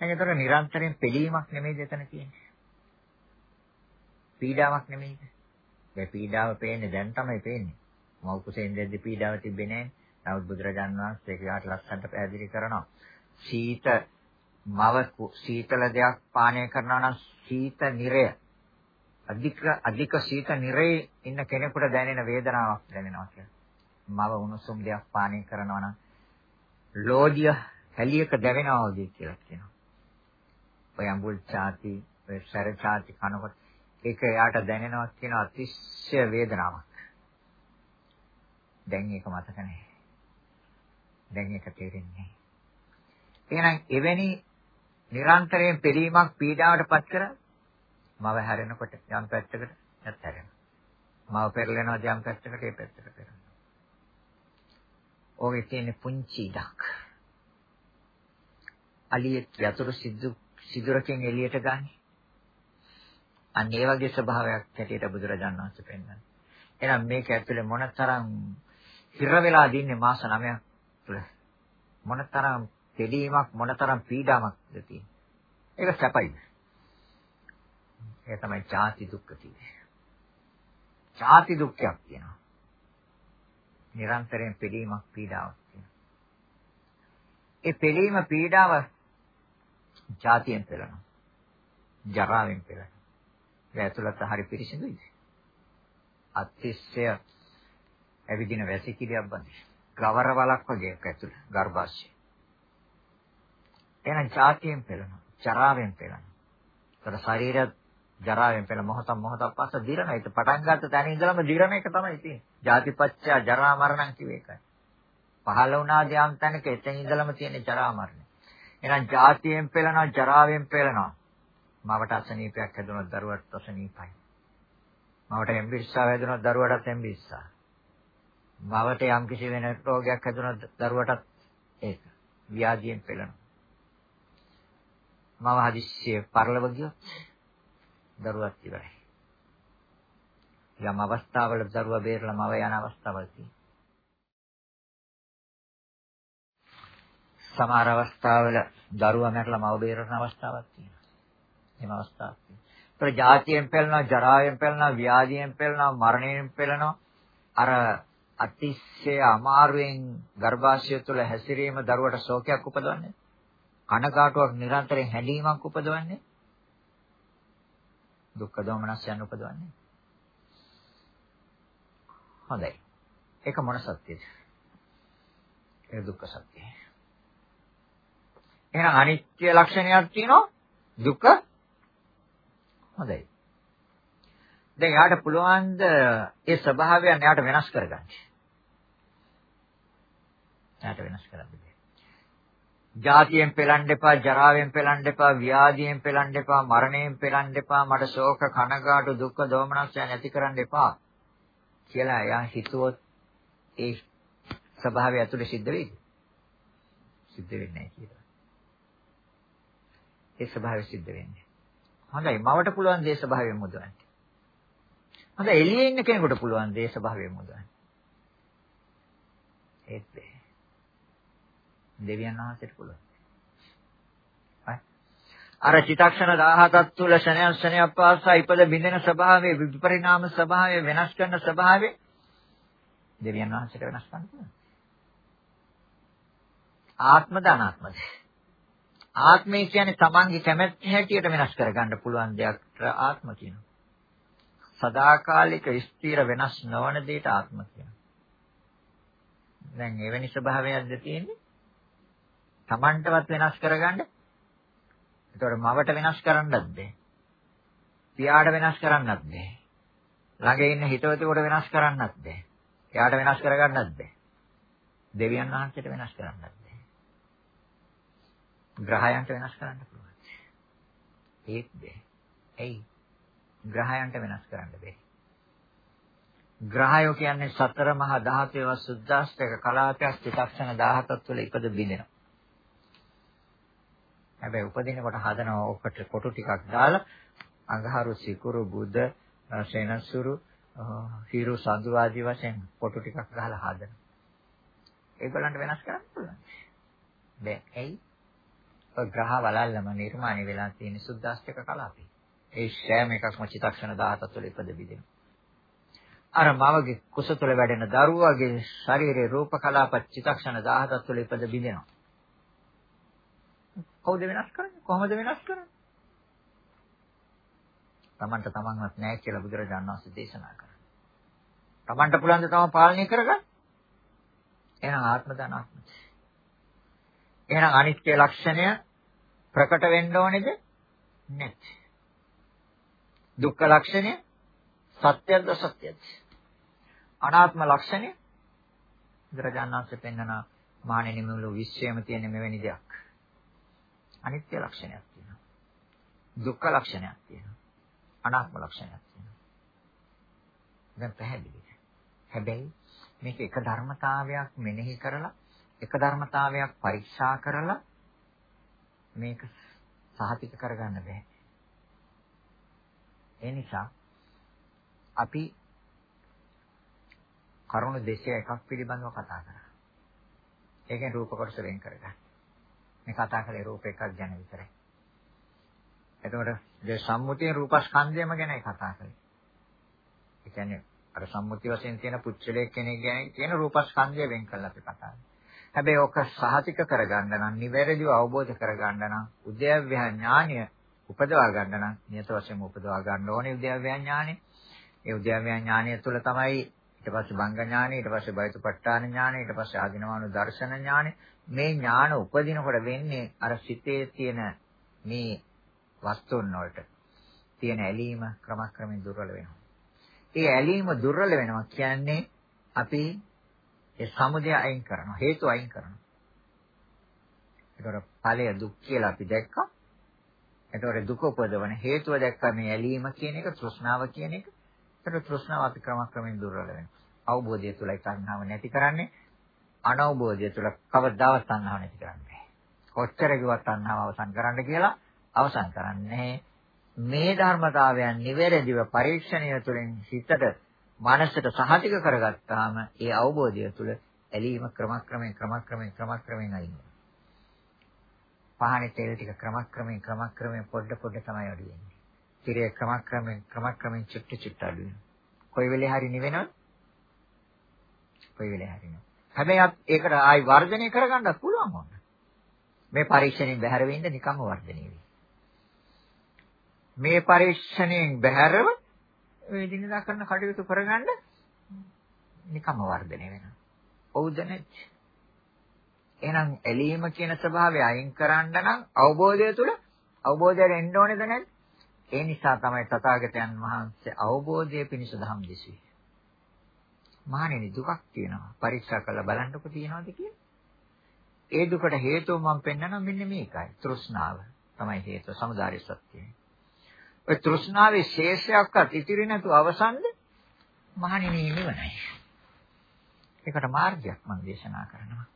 ඒකතර නිරන්තරයෙන් පිළීමක් නෙමෙයි දෙතන තියෙන්නේ. පීඩාවක් නෙමෙයිද? මේ පීඩාව පේන්නේ දැන් තමයි පේන්නේ. මව් කුසෙන් දෙද්දි පීඩාව තිබෙන්නේ නැහැ. නමුත් බුදුරජාන් වහන්සේ ඒකට ලස්සනට පැහැදිලි කරනවා. සීත මව සීතල දෙයක් පානය කරනවා නම් සීත නිරය අධික අධික සීත නිරේ ඉන්න කෙනෙකුට දැනෙන වේදනාවක් දැනෙනවා කියලා. මව උණුසුම් දෙයක් පානය කරනවා නම් ලෝධිය හැලියක දැවෙනවා වගේ කියලා කියනවා. ඔය අඹුල් ചാති, ඔය සැර ചാති කනකොට ඒක එයාට දැනෙනවා කියන අතිශය වේදනාවක්. දැන් ඒක මතක නැහැ. දැන් ඒක තේරෙන්නේ එහෙනම් එවැනි නිරන්තරයෙන් පිළීමක් පීඩාවට පත් කර මව හැරෙනකොට යම් පැත්තකට නැත් හැරෙනවා. මව පෙරලෙනවා යම් පැත්තකට ඒ පැත්තකට පෙරලෙනවා. ඔගේ තියෙන පුංචි ඉඩක්. අලියෙක් යතුරු සිදු සිදුරකින් එළියට ගන්නේ. අන්න ඒ වගේ ස්වභාවයක් හැටියට බුදුරජාණන් වහන්සේ පෙන්වනවා. එහෙනම් මේක ඇතුලේ මොනතරම් හිර වෙලා දින්නේ මාස 9ක් තුළ මොනතරම් දෙලීමක් මොනතරම් පීඩාවක්ද තියෙන්නේ. ඒක සැපයි. ඒ තමයි ජාති දුක්ඛ තියෙන්නේ. ජාති දුක්ඛයක් තියෙනවා. නිරන්තරයෙන් පිළීමක් පීඩාවක් තියෙනවා. ඒ පිළීම පීඩාව ජාතියෙන් පෙළෙනවා. ජරාවෙන් පෙළෙනවා. ඒ ඇතුළත හරි පිරිසිදුයි. අතිශය ඇවිදින වැසිකිළියක් බඳි. ගවර වලක් වගේ ඇතුළ ගර්භාෂය. එහෙනම් ජාතියෙන් පෙළෙනවා. ජරාවෙන් පෙළෙනවා. ඒතර ශරීරය ජරාවෙන් පෙළ මොහොත මොහොතක් පස්ස දිරන ඒක පටන් ගත්ත තැන ඉඳලම දිරන එක තමයි තියෙන්නේ. ජාතිපච්චය ජරා මරණම් කිව්ව එකයි. පහළ වුණා ධ්‍යාන තැනක එතෙන් ඉඳලම තියෙන ජරා මරණය. එහෙනම් ජාතියෙන් පෙළනවා ජරාවෙන් පෙළනවා. මවට අසනීපයක් හැදුනොත් දරුවට අසනීපයි. මවට එම්බිස්සා හැදුනොත් දරුවටත් එම්බිස්සා. මවට යම් කිසි වෙන රෝගයක් හැදුනොත් දරුවටත් ඒක. ව්‍යාධියෙන් පෙළෙනවා. මම හදිස්සියේ පරලව ගියොත් දරුවත් ඉවරයි. යම් අවස්ථාවල දරුවා බේරලා මව යන අවස්ථාවල් තියෙනවා. සමහර අවස්ථාවල දරුවා මැරලා මව බේරන අවස්ථාවක් තියෙනවා. එහෙම අවස්ථාවක් තියෙනවා. ඒතර ජාතියෙන් පෙළනවා, ජරාවෙන් පෙළනවා, ව්‍යාධියෙන් පෙළනවා, මරණයෙන් පෙළනවා. අර අතිශය අමාරුවෙන් ගර්භාෂය තුළ හැසිරීම දරුවට ශෝකයක් උපදවන්නේ. කනකාටුවක් නිරන්තරයෙන් හැඬීමක් උපදවන්නේ. දුක්ඛ දෝමනස්යන් උපදවන්නේ. හොඳයි. ඒක මොන සත්‍යද? ඒක දුක්ඛ සත්‍යයි. එහෙනම් අනිත්‍ය ලක්ෂණයක් තියෙනවා දුක හොඳයි. දැන් යාට පුළුවන් ද ඒ ස්වභාවයන් යාට වෙනස් කරගන්න. යාට වෙනස් කරන්න බෑ. ජාතියෙන් පෙලන්න එපා, ජරාවෙන් පෙලන්න එපා, ව්‍යාධියෙන් පෙලන්න එපා, මරණයෙන් පෙලන්න එපා, මට ශෝක, කනගාටු, දුක්ඛ, දෝමනස්ය නැති කරන්න එපා කියලා එයා හිතුවොත් ඒ ස්වභාවය ඇතුලේ සිද්ධ වෙයිද? සිද්ධ වෙන්නේ නැහැ කියලා. ඒ ස්වභාවය සිද්ධ වෙන්නේ. හොඳයි මවට පුළුවන් දේ ස්වභාවයෙන් මුදවන්න. හොඳයි එළියේ ඉන්න කෙනෙකුට පුළුවන් දේ ස්වභාවයෙන් මුදවන්න. ඒත් දෙවියන් වහන්සේට පුළුවන්. අර චිතක්ෂණ 17ක් තුල ශනයන් ශනයක් පාසා ඉපද බින්දෙන ස්වභාවයේ විපරිණාම ස්වභාවය වෙනස් කරන ස්වභාවය දෙවියන් වහන්සේට වෙනස් කරන්න පුළුවන්. ආත්මද අනාත්මද? ආත්මය කියන්නේ තමන්ගේ කැමැත්ත හැටියට වෙනස් කරගන්න පුළුවන් දෙයක් ආත්ම කියනවා. සදාකාලික ස්ථිර වෙනස් නොවන දෙයට ආත්ම කියනවා. දැන් එවැනි ස්වභාවයක්ද තියෙන්නේ? Tamanටවත් වෙනස් කරගන්න. ඒතකොට මවට වෙනස් කරන්නත් බැහැ. පියාට වෙනස් කරන්නත් බැහැ. ළඟ ඉන්න හිතවතෙකුට වෙනස් කරන්නත් බැහැ. එයාට වෙනස් කරගන්නත් බැහැ. දෙවියන් වහන්සේට වෙනස් කරන්නත් බැහැ. ග්‍රහයන්ට වෙනස් කරන්න පුළුවන්. ඒත් බැහැ. එයි ග්‍රහයන්ට වෙනස් කරන්න බැහැ. ග්‍රහයෝ කියන්නේ සතර මහා ධාතුවේ සුද්දාස්තක කලාපයක් චිත්තක්ෂණ 17ක් තුළ ඉපද බිඳිනවා. හැබැයි උපදිනකොට හදනවා ඔකට කොටු ටිකක් දාලා අඟහරු සිකුරු බුද සෙනසුරු හිරු සඳු ආදී වශයෙන් කොටු ටිකක් ගහලා හදනවා. ඒගොල්ලන්ට වෙනස් කරන්න පුළුවන්. දැන් ඇයි? ඔය ග්‍රහ වලල්ලම නිර්මාණය වෙලා තියෙන සුද්දාස්තක කලාපේ. ඒ සෑම එකක්ම චිත්තක්ෂණ 17 තුළ ඉපද බිඳිනවා. අර මවගේ කුස තුළ වැඩෙන දරුවාගේ ශරීරයේ රූප කලාප චිත්තක්ෂණ 17 තුළ ඉපද බිඳිනවා. කවුද වෙනස් කරන්නේ? කොහොමද වෙනස් කරන්නේ? Tamanට tamanවත් නැහැ කියලා බුදුරජාණන් වහන්සේ දේශනා කරා. Tamanට පුළුවන් ද තම පාලනය කරගන්න? එහෙනම් ආත්ම දානාත්ම. එහෙනම් අනිත්‍ය ලක්ෂණය ප්‍රකට වෙන්න ඕනේද? නැහැ. දුක්ඛ ලක්ෂණය සත්‍යද සත්‍යද අනාත්ම ලක්ෂණය? බුදුරජාණන්සේ පෙන්වන මානෙනි මුළු විශ්වයේම තියෙන මෙවැනි දෙයක්. අනිත්‍ය ලක්ෂණයක් තියෙනවා. දුක්ඛ ලක්ෂණයක් තියෙනවා. අනාත්ම ලක්ෂණයක් තියෙනවා. දැන් පැහැදිලිද? හැබැයි මේක එක ධර්මතාවයක් මෙනෙහි කරලා එක ධර්මතාවයක් පරීක්ෂා කරලා මේක සහතික කරගන්න බෑ ඒ නිසා අපි කරුණු 201ක් පිළිබඳව කතා කරා. ඒකෙන් රූප කොටස වෙන් කරගන්න. මේ කතා කරේ රූප එකක් ගැන විතරයි. එතකොට මේ සම්මුතිය රූපස්කන්ධයම ගැනයි කතා කරේ. ඒ කියන්නේ අර සම්මුති වශයෙන් තියෙන පුච්චලයේ කෙනෙක් ගැන කියන රූපස්කන්ධය වෙන් කරලා අපි කතා කරා. හැබැයි ඔක සහතික කරගන්න නම් නිවැරදිව අවබෝධ කරගන්න නම් උද්‍යව්‍ය ඥානය උපදවා ගන්න නම් නියත වශයෙන්ම උපදවා ගන්න ඕනේ උද්‍යව්‍ය ඥානෙ. ඒ උද්‍යව්‍ය ඥානය තුළ තමයි ඊට පස්සේ බංග ඥානෙ, ඊට පස්සේ බයතුපට්ඨාන ඥානෙ, ඊට පස්සේ ආධිනවානු දර්ශන ඥානෙ. මේ ඥාන උපදිනකොට වෙන්නේ අර සිතේ තියෙන මේ වස්තුන් වලට තියෙන ඇලීම ක්‍රමක්‍රමයෙන් දුර්වල වෙනවා. ඒ ඇලීම දුර්වල වෙනවා කියන්නේ අපි ඒ සමුදය අයින් කරනවා, හේතු අයින් කරනවා. ඒකට ඵලය දුක් කියලා අපි දැක්කා. එතකොට දුක උපදවන හේතුව දැක්කම මේ ඇලීම කියන එක තෘෂ්ණාව කියන එක. එතකොට තෘෂ්ණාව අපි ක්‍රමක්‍රමයෙන් දුර්වල වෙනවා. අවබෝධය තුලයි තණ්හාව නැති කරන්නේ. අනවබෝධය තුල කවදාවත් තණ්හාව නැති කරන්නේ කොච්චර කිව්වත් තණ්හාව අවසන් කරන්න කියලා අවසන් කරන්නේ මේ ධර්මතාවයන් නිවැරදිව පරීක්ෂණය තුළින් හිතට මනසට සහතික කරගත්තාම ඒ අවබෝධය තුළ ඇලීම ක්‍රමක්‍රමයෙන් ක්‍රමක්‍රමයෙන් ක්‍රමක්‍රමයෙන් අයින් පහනේ තෙල් ටික ක්‍රමක්‍රමයෙන් ක්‍රමක්‍රමයෙන් පොඩ පොඩ තමයි අඩු වෙන්නේ. තිරය ක්‍රමක්‍රමයෙන් ක්‍රමක්‍රමයෙන් චුට්ට චුට්ට අඩු වෙනවා. කොයි වෙලේ හරි නිවෙනවද? කොයි වෙලේ හරි නෝ. හැබැයි ඒකට ආයි වර්ධනය කරගන්නත් පුළුවන් වුණ. මේ පරීක්ෂණයෙන් බැහැර වෙන්න නිකම්ම වර්ධනය වෙයි. මේ පරීක්ෂණයෙන් බැහැරව මේ දිනදා කරන කටයුතු කරගන්න නිකම්ම වර්ධනය වෙනවා. ඔව්ද නැත්නම් එහෙනම් ඇලීම කියන ස්වභාවය අයින් කරන්න නම් අවබෝධය තුළ අවබෝධයට එන්න ඕනේද නැද්ද? ඒ නිසා තමයි තථාගතයන් වහන්සේ අවබෝධය පිණිස ධම් දෙසුවේ. මහණෙනි දුකක් තියෙනවා. පරීක්ෂා කරලා බලන්නකො තියෙනවද කියලා. ඒ දුකට හේතුව මම පෙන්නනවා මෙන්න මේකයි. තෘෂ්ණාව තමයි හේතුව. සමුදාය සත්‍යය. ඔය තෘෂ්ණාවේ ශේෂයක්වත් ඉතිරි නැතුව අවසන්ද? මහණෙනි නිවනයි. ඒකට මාර්ගයක් මම දේශනා කරනවා.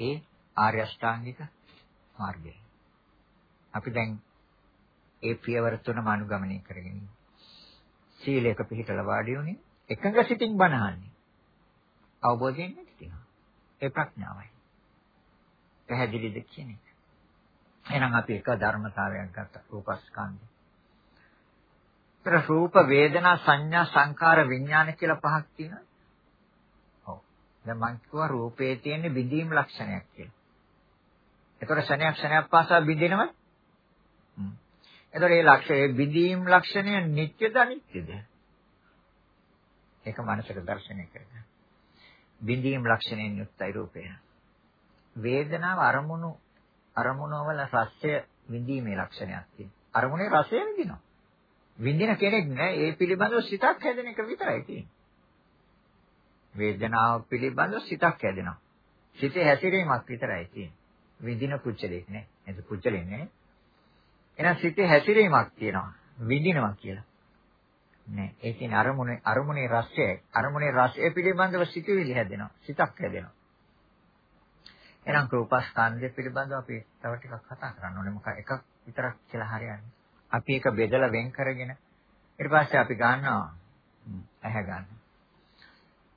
ඒ ආර්ය අෂ්ටාංගික මාර්ගය. අපි දැන් ඒ පියවර තුනම අනුගමනය කරගෙන ඉන්නේ. සීලයක පිළිපදලා වාඩි වුණේ එකඟ සිතින් බණහන්නේ. අවබෝධයෙන් නැතිනවා. ඒ ප්‍රඥාවයි. පැහැදිලිද කියන එක. එහෙනම් අපි එක ධර්මතාවයක් ගත්තා රූපස්කන්ධය. ඒතර රූප වේදනා සංඥා සංකාර විඥාන කියලා පහක් තියෙනවා. දැන් මං කිව්වා රූපේ තියෙන බිඳීම් ලක්ෂණයක් කියලා. ඒතකොට ශණයක් ශණයක් පාසා බිඳිනවද? එතකොට මේ ලක්ෂණය බිඳීම් ලක්ෂණය නිට්ටයද අනිත්‍යද? ඒක මනසට දර්ශනය කරගන්න. බිඳීම් ලක්ෂණයෙන් යුක්තයි රූපය. වේදනාව අරමුණු අරමුණ වල රසය විඳීමේ ලක්ෂණයක් තියෙනවා. අරමුණේ රසය විඳිනවා. විඳින කෙනෙක් නෑ ඒ පිළිබඳව සිතක් හැදෙන එක විතරයි තියෙන්නේ. වේදනාව පිළිබඳව සිතක් හැදෙනවා. සිතේ හැසිරීමක් විතරයි තියෙන්නේ. විඳින කුච්චලෙක් නෑ. එතකොට කුච්චලෙක් නෑ. එහෙනම් සිතේ හැසිරීමක් තියෙනවා. විඳිනවා කියලා. නෑ. ඒ කියන්නේ අරමුණේ අරමුණේ රසය අරමුණේ රසය පිළිබඳව සිතුවිලි හැදෙනවා. සිතක් හැදෙනවා. එහෙනම් රූපස්කන්ධය පිළිබඳව අපි තව ටිකක් කතා කරන්න ඕනේ. මොකක් එකක් විතරක් කියලා හරියන්නේ. අපි ඒක බෙදලා වෙන් කරගෙන ඊට පස්සේ අපි ගන්නවා ඇහැ ගන්න.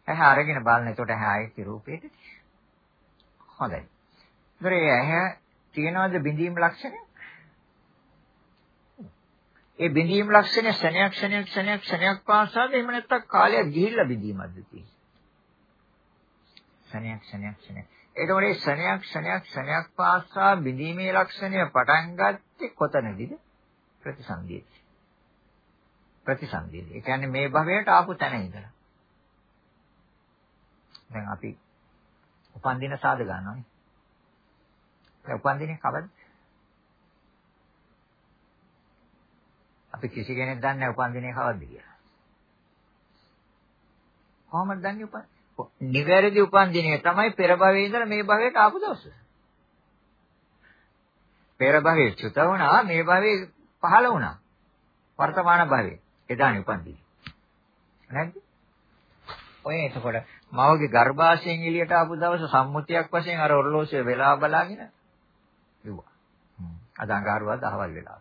ඇහැ අරගෙන බලන එතකොට ඇහැ ආයේ රූපේට. හොඳයි. ඒතරේ ඇහැ තියනවාද බිඳීම් ලක්ෂණය? ඒ බිඳීම් ලක්ෂණය ශනයක් ශනයක් ශනයක් ශනයක් පාසාද එහෙම නැත්නම් කාලයක් ගිහිල්ලා බිඳීමක්ද තියෙන්නේ? ශනයක් ශනයක් ශනයක්. එතකොට මේ ශනයක් ශනයක් ශනයක් පාසා බිඳීමේ ලක්ෂණය පටන් ගත්තේ කොතනදීද? ප්‍රතිසන්දියේදී. ප්‍රතිසන්දියේදී. ඒ කියන්නේ මේ භවයට ආපු තැන ඉඳලා. දැන් අපි උපන් දින සාද ගන්නවානේ. දැන් උපන් දිනේ කවද? අපි කිසි කෙනෙක් දන්නේ නැහැ උපන් දිනේ කවද්ද කියලා. කොහොමද දන්නේ උපන්? නිවැරදි උපන් දිනේ තමයි පෙර භවයේ ඉඳලා මේ භවයට ආපු දවස. පෙර භවයේ චුත වුණා මේ භවයේ පහළ වුණා. වර්තමාන භවයේ එදානේ උපන් දිනේ. නැද්ද? ඔය එතකොට මවගේ ගර්භාෂයෙන් එළියට ආපු දවස සම්මුතියක් වශයෙන් අර ඔරලෝසුවේ වෙලා බලාගෙන ඉවුවා. අද අඟහරුවා දහවල් වෙලා.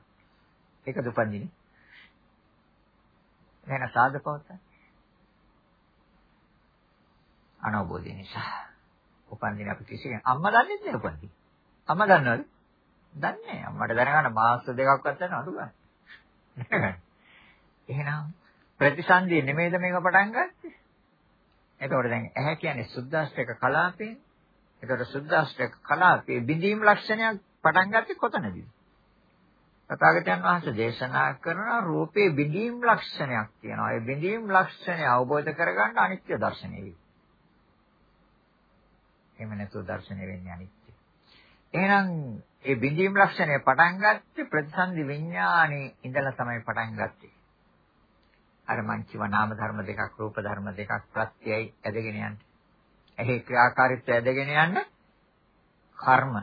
ඒක දුපන්දිනේ. එහෙනම් සාධකවත අනවබෝධය නිසා උපන්දින අපි කිසි කෙනෙක් අම්මා දන්නේ නැහැ උපන්දින. අම්මා දන්නවද? දන්නේ නැහැ. අම්මට දැනගන්න මාස දෙකක්වත් යන අඩු ගන්න. එහෙනම් ප්‍රතිසන්දිය නෙමෙයිද මේක පටන් ගත්තේ? එතකොට දැන් ඇහැ කියන්නේ සුද්දාස්ත්‍රක කලාපේ. එතකොට සුද්දාස්ත්‍රක කලාපේ බිඳීම් ලක්ෂණයක් පටන් ගත්තේ කොතනදීද? තථාගතයන් වහන්සේ දේශනා කරන රූපේ බිඳීම් ලක්ෂණයක් තියෙනවා. ඒ බිඳීම් ලක්ෂණය අවබෝධ කරගන්න අනිත්‍ය දර්ශනය වේ. එහෙම නැතුව දර්ශනය වෙන්නේ අනිත්‍ය. එහෙනම් ඒ බිඳීම් ලක්ෂණය පටන් ගත්තේ ප්‍රතිසන්දි විඥානේ ඉඳලා තමයි පටන් ගත්තේ. අර මං කිව්ව නාම ධර්ම දෙකක් රූප ධර්ම දෙකක් ප්‍රත්‍යයයි ඇදගෙන යන්නේ. එහි ක්‍රියාකාරීත්වය ඇදගෙන යන්න කර්ම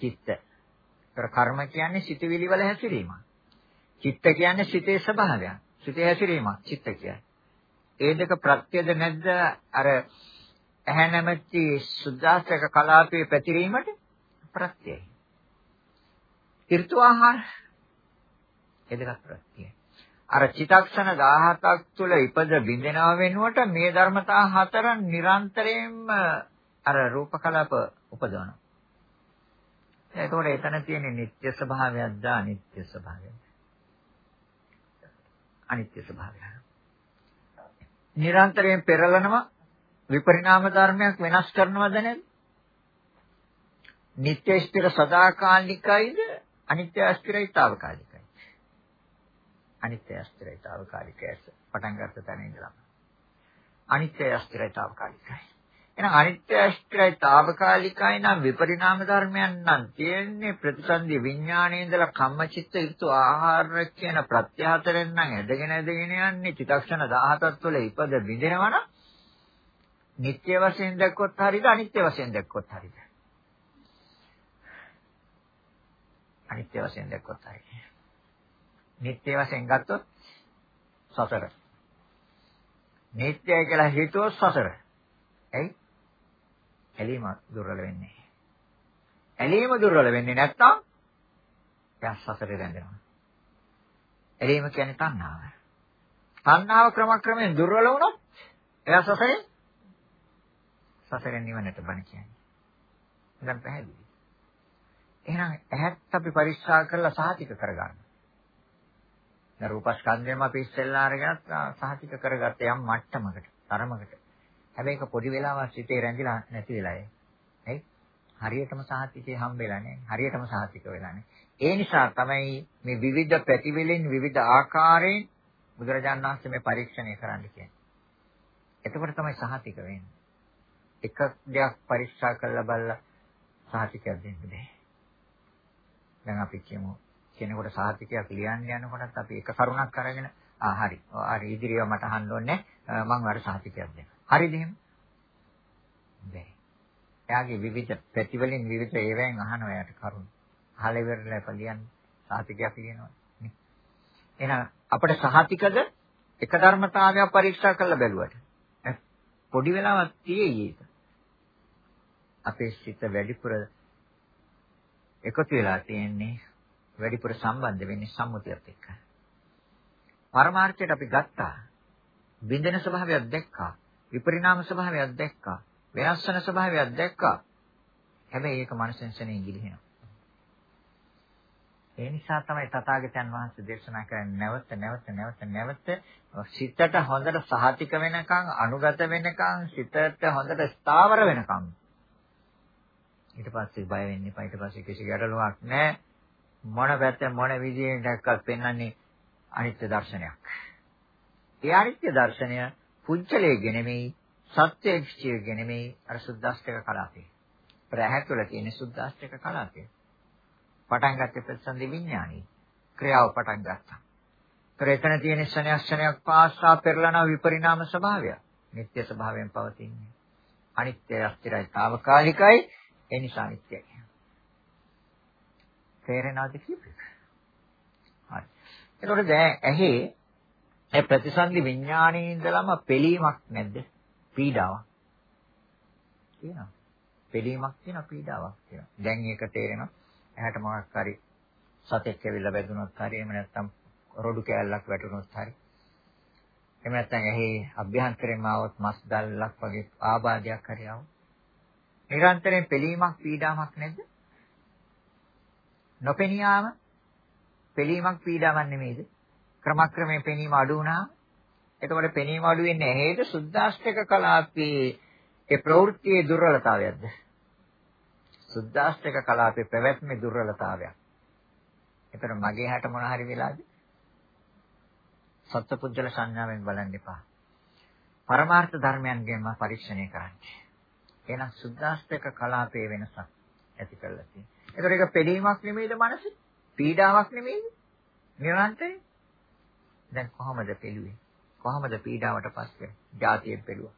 චිත්ත ඒතර කර්ම කියන්නේ සිතවිලි වල හැසිරීමක්. චිත්ත කියන්නේ සිතේ ස්වභාවයක්. සිතේ හැසිරීමක් චිත්ත කියන්නේ. ඒ දෙක ප්‍රත්‍යද නැද්ද අර ඇහැ නැමැති සුද්ධාස්තක කලාපයේ පැතිරීමට ප්‍රත්‍යයයි. ඍතු ආහාර ඒ දෙකක් ප්‍රත්‍යයයි. අර චිතක්ෂණ 17ක් තුළ ඉපද බින්දෙනව වෙනුවට මේ ධර්මතා හතර නිරන්තරයෙන්ම අර රූප කලාප උපදවනවා. එතකොට එතන තියෙන නිත්‍ය ස්වභාවයක්ද අනිත්‍ය ස්වභාවයක්ද? අනිත්‍ය ස්වභාවය. නිරන්තරයෙන් පෙරලනවා විපරිණාම ධර්මයක් වෙනස් කරනවද නැද්ද? නිත්‍ය ස්ථිර සදාකාලිකයිද අනිත්‍ය අස්ථිරයිතාවකාලිකයි. අනිත්‍ය අස්ථිරයිතාවකාලිකයි. පටන් ගන්න තැන ඉඳලා. අනිත්‍ය අස්ථිරයිතාවකාලිකයි. එහෙනම් අනිත්‍ය අෂ්ටයි తాවකාලිකයි නම් විපරිණාම ධර්මයන් නම් තියෙන්නේ ප්‍රතිසන්දි විඥානයේ ඉඳලා කම්මචිත්ත ඍතු ආහාර කියන ප්‍රත්‍ය හතරෙන් නම් ඇදගෙන ඇදගෙන යන්නේ චිතක්ෂණ 17ක් තුළ ඉපද විඳිනවනම් නිත්‍ය වශයෙන් දැක්කොත් හරියද අනිත්‍ය වශයෙන් දැක්කොත් හරියද අනිත්‍ය වශයෙන් දැක්කොත් හරියද නිත්‍ය වශයෙන් ගත්තොත් සසර නිත්‍යයි කියලා හිතුවොත් සසර ඇයි ඇලීම දුර්වල වෙන්නේ. ඇලීම දුර්වල වෙන්නේ නැත්නම් එයා සසරේ රැඳෙනවා. ඇලීම කියන්නේ තණ්හාව. තණ්හාව ක්‍රමක්‍රමයෙන් දුර්වල වුණොත් එයා සසරේ සසරෙන් නිවනට බණ කියන්නේ. දැන් පැහැදිලි. එහෙනම් ඇහත් අපි පරික්ෂා කරලා සාහිතික කරගන්න. දැන් රූපස්කන්ධයම අපි ඉස්සෙල්ලා අරගෙන සාහිතික කරගත්ත යම් මට්ටමකට, තරමකට. හැබැයි ඒක පොඩි වෙලාවක් සිතේ රැඳිලා නැති වෙලා ඒ. ඇයි? හරියටම සාහිතිකේ හම්බෙලා නැහැ. හරියටම සාහිතික වෙලා නැහැ. ඒ නිසා තමයි මේ විවිධ පැතිවලින් විවිධ ආකාරයෙන් බුදුරජාණන් වහන්සේ මේ පරීක්ෂණය කරන්න කියන්නේ. එතකොට තමයි සාහිතික වෙන්නේ. එක දෙයක් පරීක්ෂා කරලා බලලා සාහිතිකයක් දෙන්න බෑ. දැන් අපි කියමු කෙනෙකුට සාහිතිකයක් ලියන්න යනකොටත් අපි එක කරුණක් අරගෙන ආ හරි. හරි ඉදිරියව මට අහන්න ඕනේ මම වර සාහිතිකයක් දෙන්න. හරිද එහෙම? බෑ. එයාගේ විවිධ ප්‍රතිවලින් විවිධ ඒවායින් අහනවා එයාට කරුණු. අහලා ඉවරලා පලියන් සාහිතිකයක් කියනවා. එහෙනම් අපිට සහතිකද එක ධර්මතාවයක් පරීක්ෂා කරලා බැලුවට පොඩි වෙලාවක් තියෙයි ඒක. අපේ සිත වැඩිපුර එකතු වෙලා තියෙන්නේ වැඩිපුර සම්බන්ධ වෙන්නේ සම්මුතියත් එක්ක. පරමාර්ථයට අපි ගත්තා. බින්දෙන ස්වභාවයක් දැක්කා. විපරිණාම ස්වභාවයක් දැක්කා. වෙනස් වෙන ස්වභාවයක් දැක්කා. හැබැයි ඒක මනසෙන්සනේ ගිලිහෙනවා. ඒ නිසා තමයි තථාගතයන් වහන්සේ දේශනා කරන්නේ නැවත නැවත නැවත නැවත සිතට හොඳට සහතික වෙනකන් අනුගත වෙනකන් සිතට හොඳට ස්ථාවර වෙනකන් ඊට පස්සේ බය වෙන්න එපා. ඊට පස්සේ කිසි ගැටලුවක් නැහැ. මොන පැත්තෙන් මොන විදියෙන් දැක්කත් පෙන්වන්නේ අනිත්‍ය දර්ශනයක්. ඒ අනිත්‍ය දර්ශනය පුංචලයේ නෙමෙයි සත්‍යක්ෂයේ නෙමෙයි අර සුද්දාස්තක කලාපේ. ප්‍රහැත් වල තියෙන සුද්දාස්තක කලාපේ. පටන් ගත්තේ ප්‍රතිසන්දි විඥානයි. ක්‍රියාව පටන් ගත්තා. ඒතර එතන තියෙන ක්ෂණයක් ක්ෂණයක් පාසා පෙරලන විපරිණාම ස්වභාවය නිත්‍ය ස්වභාවයෙන් පවතින්නේ. අනිත්‍යයි අස්තිරයි తాවකාලිකයි. ඒ නිසා නිත්‍යයි. තේරෙනවද කියන්නේ? හරි. එතකොට දැන් ඇහි ඒ ප්‍රතිසන්දි විඥානයේ ඉඳලම පිළීමක් නැද්ද? පීඩාවක්. තියෙනවා. පිළීමක් තියෙනවා පීඩාවක් තියෙනවා. දැන් ඒක තේරෙනවා. එහාට මොකක් හරි සතෙක් කැවිලා වැදුනොත් හරි එහෙම නැත්නම් රොඩු කෑල්ලක් වැටුනොත් හරි එහෙම නැත්නම් ඇහි අභ්‍යන්තරයෙන්ම આવොත් මස් දැල්ලක් වගේ ආබාධයක් හරි આવොත් නිරන්තරයෙන් පිළීමක් පීඩාවක් නැද්ද? නොපෙනියාම පිළීමක් පීඩාවක් නෙමෙයිද? ක්‍රමක්‍රමයෙන් පෙනීම අඩු වුණා. එතකොට පෙනීම අඩු වෙන්නේ ඇහෙද සුද්දාෂ්ටක කලාපේ ඒ ප්‍රවෘත්තියේ දුර්වලතාවයක්ද? සුද්දාෂ්ටක කලාපේ පැවැත්මේ දුර්වලතාවයක්. එතන මගේ හැට මොන හරි වෙලාද? සත්පුද්ගල සංඥාවෙන් බලන්න එපා. පරමාර්ථ ධර්මයන්ගෙන්ම පරීක්ෂණය කරන්න. එහෙනම් සුද්දාස්තක කලාපයේ වෙනසක් ඇති කරලා තියෙනවා. ඒතකොට ඒක පෙළීමක් නෙමෙයිද මනස? පීඩාවක් නෙමෙයිද? නිරන්තරයෙන්. දැන් කොහොමද පෙළුවේ? කොහොමද පීඩාවටපත් වෙන්නේ? જાතියෙන් පෙළුවා.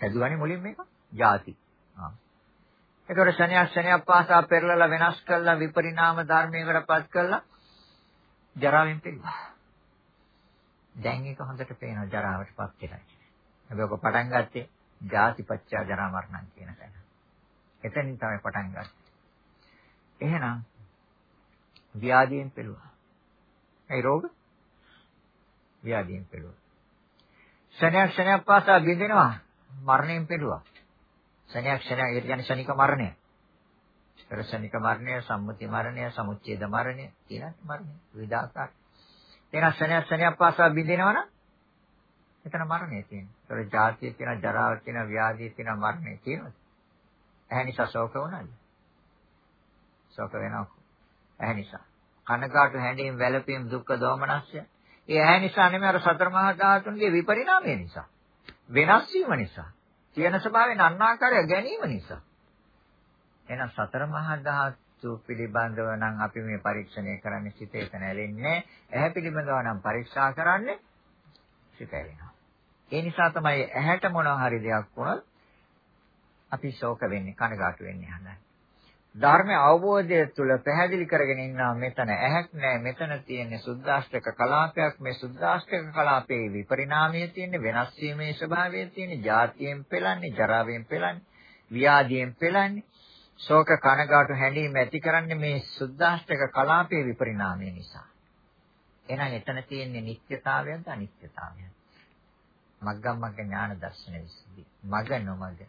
හැදුවානේ මුලින් මේක? ಜಾති. ආ. ඒතකොට ශනියක් ශනියක් පාසා පෙරලලා වෙනස් කරලා විපරිණාම ධර්මයකටපත් කරලා ජරාවෙන් පෙළුවා. දැන් ඒක හොඳට පේනවා ජරාවටපත් වෙලා. හැබැයි ඔක පටන් ගත්තේ ජාතිපච්චා ජරා මරණං කියන තැන. එතනින් තමයි පටන් ගන්නේ. එහෙනම් ව්‍යාධියෙන් පෙළුවා. ඒ රෝග ව්‍යාධියෙන් පෙළුවා. ශනයක් ශනයක් පාසා බින්දෙනවා මරණයෙන් පෙළුවා. ශනයක් ශනයක් ඒ කියන්නේ ශනික මරණය. ශනික මරණය, සම්මුති මරණය, සමුච්ඡේද මරණය කියන මරණය විවිධාකාර. එහෙනම් ශනයක් ශනයක් පාසා බින්දෙනවනම් එතන මරණය තියෙනවා. ඒතර ජාතිය තියෙනවා, ජරාව තියෙනවා, ව්‍යාධිය තියෙනවා, මරණය තියෙනවා. ඇහැ නිසා ශෝක වුණාද? ශෝක වෙනවා. ඇහැ නිසා. කනකාටු හැඬීම් වැළපීම් දුක්ඛ දෝමනස්ය. ඒ ඇහැ නිසා නෙමෙයි අර සතර මහා ධාතුන්ගේ විපරිණාමය නිසා. වෙනස් වීම නිසා. තියෙන ස්වභාවයෙන් අන්නාකාරය ගැනීම නිසා. එහෙනම් සතර මහා ධාතු පිළිබඳව නම් අපි මේ පරීක්ෂණය කරන්නේ සිතේ තන ඇලෙන්නේ. ඇහැ පිළිබඳව නම් පරීක්ෂා කරන්නේ සිත ඇලෙනවා. ඒ නිසා තමයි ඇහැට මොනවා හරි දෙයක් වුණොත් අපි ශෝක වෙන්නේ කනගාටු වෙන්නේ හඳයි. ධර්ම අවබෝධය තුළ පැහැදිලි කරගෙන ඉන්නා මෙතන ඇහැක් නෑ මෙතන තියෙන්නේ සුද්දාෂ්ටක කලාපයක් මේ සුද්දාෂ්ටක කලාපේ විපරිණාමය තියෙන්නේ වෙනස් වීමේ ස්වභාවය තියෙන්නේ ජාතියෙන් පෙළන්නේ ජරාවෙන් පෙළන්නේ ව්‍යාධියෙන් පෙළන්නේ ශෝක කනගාටු හැඬීම ඇති කරන්නේ මේ සුද්දාෂ්ටක කලාපේ විපරිණාමය නිසා එහෙනම් එතන තියෙන්නේ නිත්‍යතාවයද අනිත්‍යතාවයද මග්ගමග්ග ඥාන දර්ශන විසුද්ධි. මග නොමග.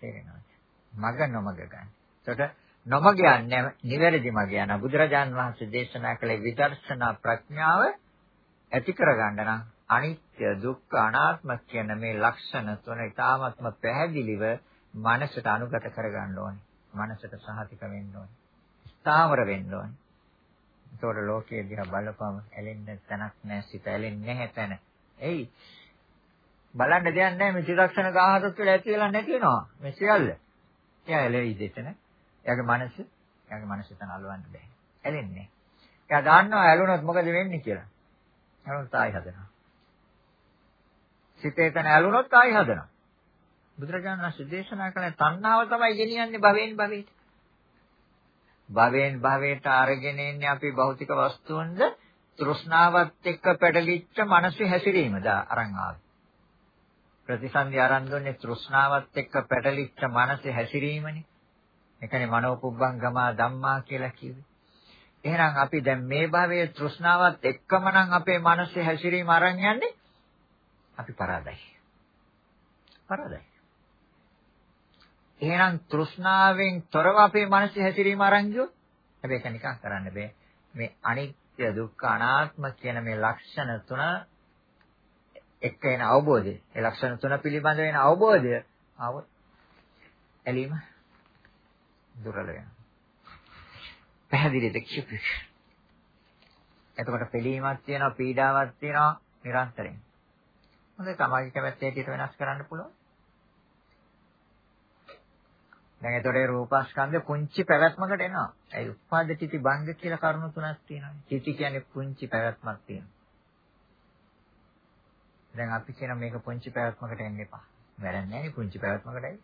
තේරෙනවද? මග නොමග ගන්න. එතකොට නොමග යන්නේ නිවැරදි මග යන බුදුරජාන් වහන්සේ දේශනා කළ විදර්ශනා ප්‍රඥාව ඇති කරගන්න නම් අනිත්‍ය දුක්ඛ අනාත්ම කියන මේ ලක්ෂණ තුන ඊ타ත්ම පැහැදිලිව මනසට අනුගත කරගන්න ඕනේ. මනසට සහතික වෙන්න ඕනේ. ස්ථාවර වෙන්න ඕනේ. ඒතකොට ලෝකයේ දිහා බලපම ඇලෙන්න තැනක් නැහැ සිත ඇලෙන්නේ නැහැ තැන. එයි බලන්න දෙයක් නැහැ මේ ත්‍රිලක්ෂණ 17 තුළ ඇති වෙලා නැති වෙනවා. මේ සියල්ල. එයා ඇලෙයි දෙතන. එයාගේ මනස එයාගේ මනස තන අලවන්න බෑ. ඇලෙන්නේ. එයා දන්නවා ඇලුනොත් මොකද වෙන්නේ කියලා. ඇලුනොත් ආයි හදනවා. සිතේ තන ඇලුනොත් ආයි හදනවා. බුදුරජාණන් වහන්සේ දේශනා කළ තණ්හාව තමයි ගෙනියන්නේ භවෙන් භවයට. භවෙන් භවයට අරගෙන ඉන්නේ අපි භෞතික වස්තුන්ද තෘෂ්ණාවත් එක්ක පැටලිච්ච මනසේ හැසිරීමද අරන් ආවේ. ප්‍රතිසන්දි ආරම්භ දුන්නේ තෘෂ්ණාවත් එක්ක පැටලිච්ච මනසේ හැසිරීමනේ. ඒකනේ මනෝපුබ්බංගම ධම්මා කියලා කිව්වේ. එහෙනම් අපි දැන් මේ භවයේ තෘෂ්ණාවත් එක්කම නම් අපේ මනසේ හැසිරීම අරන් යන්නේ අපි පරාදයි. පරාදයි. එහෙනම් තෘෂ්ණාවෙන් තොරව අපේ මනසේ හැසිරීම අරන් ගියොත් හැබැයි ඒක නිකන් කරන්න බෑ. මේ අනිත්‍ය දුක්ඛ අනාත්ම කියන මේ ලක්ෂණ තුන එක්ක එන අවබෝධය, ඒ ලක්ෂණ තුන පිළිබඳ වෙන අවබෝධය આવොත් ඇලීම දුර්වල වෙනවා. පැහැදිලිද කිව්වේ? එතකොට පිළීමක් තියෙනවා, පීඩාවක් තියෙනවා නිරන්තරයෙන්. හොඳයි තමයි කැමැත්ත හැටියට වෙනස් කරන්න පුළුවන්. දැන් එතකොට රූපස්කන්ධ පුංචි පැවැත්මකට එනවා. ඒ උපාද තිති භංග කියලා කරුණු තුනක් තියෙනවා. තිති කියන්නේ පුංචි පැවැත්මක් තියෙනවා. දැන් අපි කියන මේක පුංචි පැවැත්මකට එන්න එපා. වැඩක් නැහැ නේ පුංචි පැවැත්මකටයි.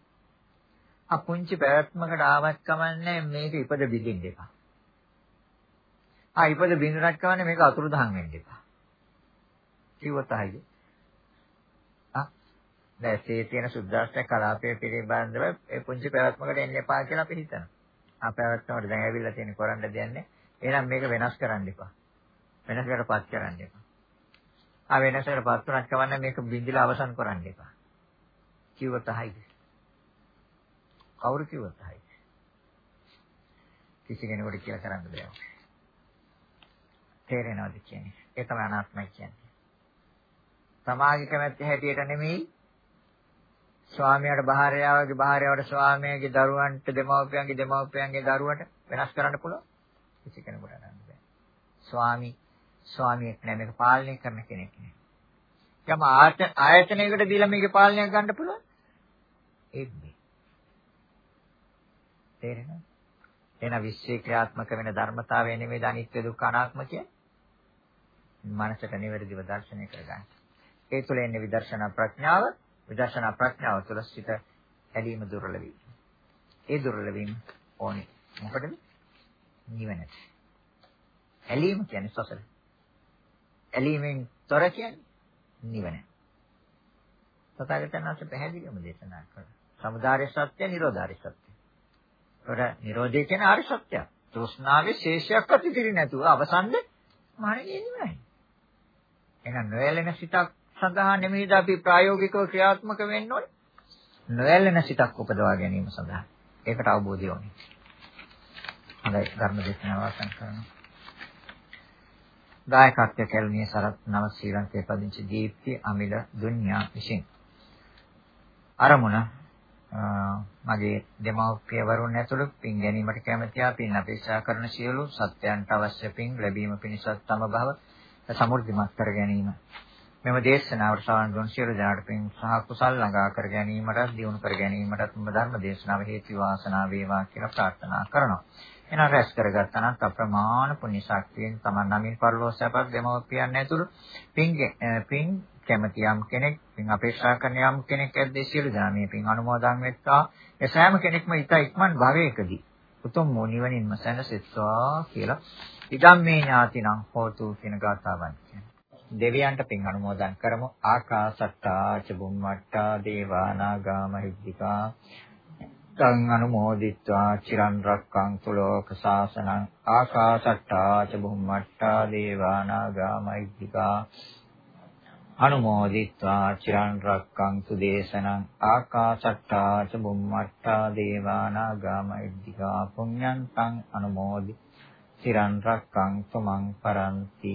ආ පුංචි පැවැත්මකට ආවත් කමන්නේ මේක ඉපද බිඳින්න එපා. ආ ඉපද බිඳුනක් කමන්නේ මේක අතුරුදහන් වෙන්න එපා. කිව්වොත් ආයේ. ආ දැන් ඒ තියෙන සුද්දාස්ත්‍ය කලාපයේ පිළිබඳව ඒ පුංචි පැවැත්මකට එන්න එපා කියලා අපි හිතනවා. ආ පැවැත්මකට දැන් ඇවිල්ලා තියෙන කරන්න දෙයක් නැහැ. එහෙනම් මේක වෙනස් කරන්න එපා. වෙනස් කරපත් කරන්න එපා. ආ වෙනසකට පත් වුණත් කවන්න මේක බින්දිලා අවසන් කරන්න එපා. කිව්වොත් අහයිද? කවුරු කිව්වොත් අහයිද? කිසි කෙනෙකුට කියලා කරන්න බෑ. තේරෙනවද කියන්නේ? ඒ තමයි අනාත්මයි කියන්නේ. සමාජික කැමැත්ත හැටියට නෙමෙයි ස්වාමියාට භාර්යාවගේ භාර්යාවට ස්වාමියාගේ දරුවන්ට දෙමව්පියන්ගේ දෙමව්පියන්ගේ දරුවට වෙනස් කරන්න පුළුවන්. කිසි කෙනෙකුට නෑ. ස්වාමි ස්වාමියෙක් නෑ මේක පාලනය කරන කෙනෙක් නෑ. යම ආයතනයකට දීලා මේකේ පාලනයක් ගන්න පුළුවන්. ඒත් මේ. තේරෙනවද? එන විශ්ේ ක්‍රියාත්මක වෙන ධර්මතාවය නෙමෙයි අනිත්‍ය දුක්ඛ අනාත්ම කියන්නේ. මනසට නිවැරදිව දර්ශනය කරගන්න. ඒ තුළ එන්නේ විදර්ශනා ප්‍රඥාව, විදර්ශනා ප්‍රඥාව තුළ සිට ඇලීම දුර්වල වීම. ඒ දුර්වල වීම ඕනේ. මොකටද? නිවනට. ඇලීම කියන්නේ සසර. ඇලීමෙන් තොර කියන්නේ නිවන. තථාගතයන් වහන්සේ පැහැදිලිවම දේශනා කළා. සමුදාය සත්‍ය, නිරෝධාරි සත්‍ය. ඒතර නිරෝධය කියන්නේ ආරි සත්‍යය. තෘෂ්ණාවේ ශේෂයක් අතිතිරි නැතුව අවසන්ද මානෙන්නේ නිවනයි. එහෙනම් නොයැලෙන සිතක් සඳහා නෙමෙයිද අපි ප්‍රායෝගිකව ක්‍රියාත්මක වෙන්න ඕනේ. නොයැලෙන සිතක් උපදවා ගැනීම සඳහා. ඒකට අවබෝධය ඕනේ. හොඳයි ධර්ම දේශනාව අවසන් කරනවා. දායකත්වය කැලණිය සරත් නව ශ්‍රී ලංකේ පදිංචි දීප්ති අමිල දුන්යා විසින් අරමුණ මගේ දෙමව්පිය වරුන් ඇතුළු පින් ගැනීමට කැමැති අපින් අපේක්ෂා කරන සියලු සත්‍යයන්ට අවශ්‍ය පින් ලැබීම පිණිසත් තම භව සමෘද්ධිමත් කර ගැනීම මෙම දේශනාවට සාවන දුන් සියලු දෙනාට පින් සහ කුසල් ළඟා කර ගැනීමට දියුණු කර ගැනීමට ධර්ම දේශනාව හේතු වාසනා වේවා කියලා ප්‍රාර්ථනා කරනවා. එන රැස් කරගත්තා නම් අප්‍රමාණ පුණ්‍ය ශක්තියෙන් Taman නමින් පරිලෝසයපත් දෙමව්පියන් ඇතුළු පින් පින් කැමති යම් කෙනෙක් පින් අපේක්ෂා කරන යම් කෙනෙක් ඇද්දී සියලු දෙනා මේ පින් අනුමෝදන් වෙත්තා ඒ සෑම කෙනෙක්ම ඊට ඉක්මන් භවයකදී උතුම් මොනිවනින්ම සැනසෙත්වා කියලා. ඉදම් මේ ඥාතිනම් හෝතු කියන ගාථාවන් කියන්නේ දෙවියන්ට පින් අනුමෝදන් කරමු. ආකාසට්ටා චුම්මට්ටා දේවා නාග මහිද්దికා. තං අනුමෝදිත්වා චිරන් රක්කන්තු ලෝක සාසනං. ආකාසට්ටා චුම්මට්ටා දේවා නාග මහිද්దికා. අනුමෝදිත්වා චිරන් රක්කන්තු දේශනං ආකාශට්ටා ච බුම්මට්ටා දේවානා ගාමයිද්దికා පුඤ්ඤන්තං අනුමෝදි චිරන් රක්කන්තු මං පරන්ති।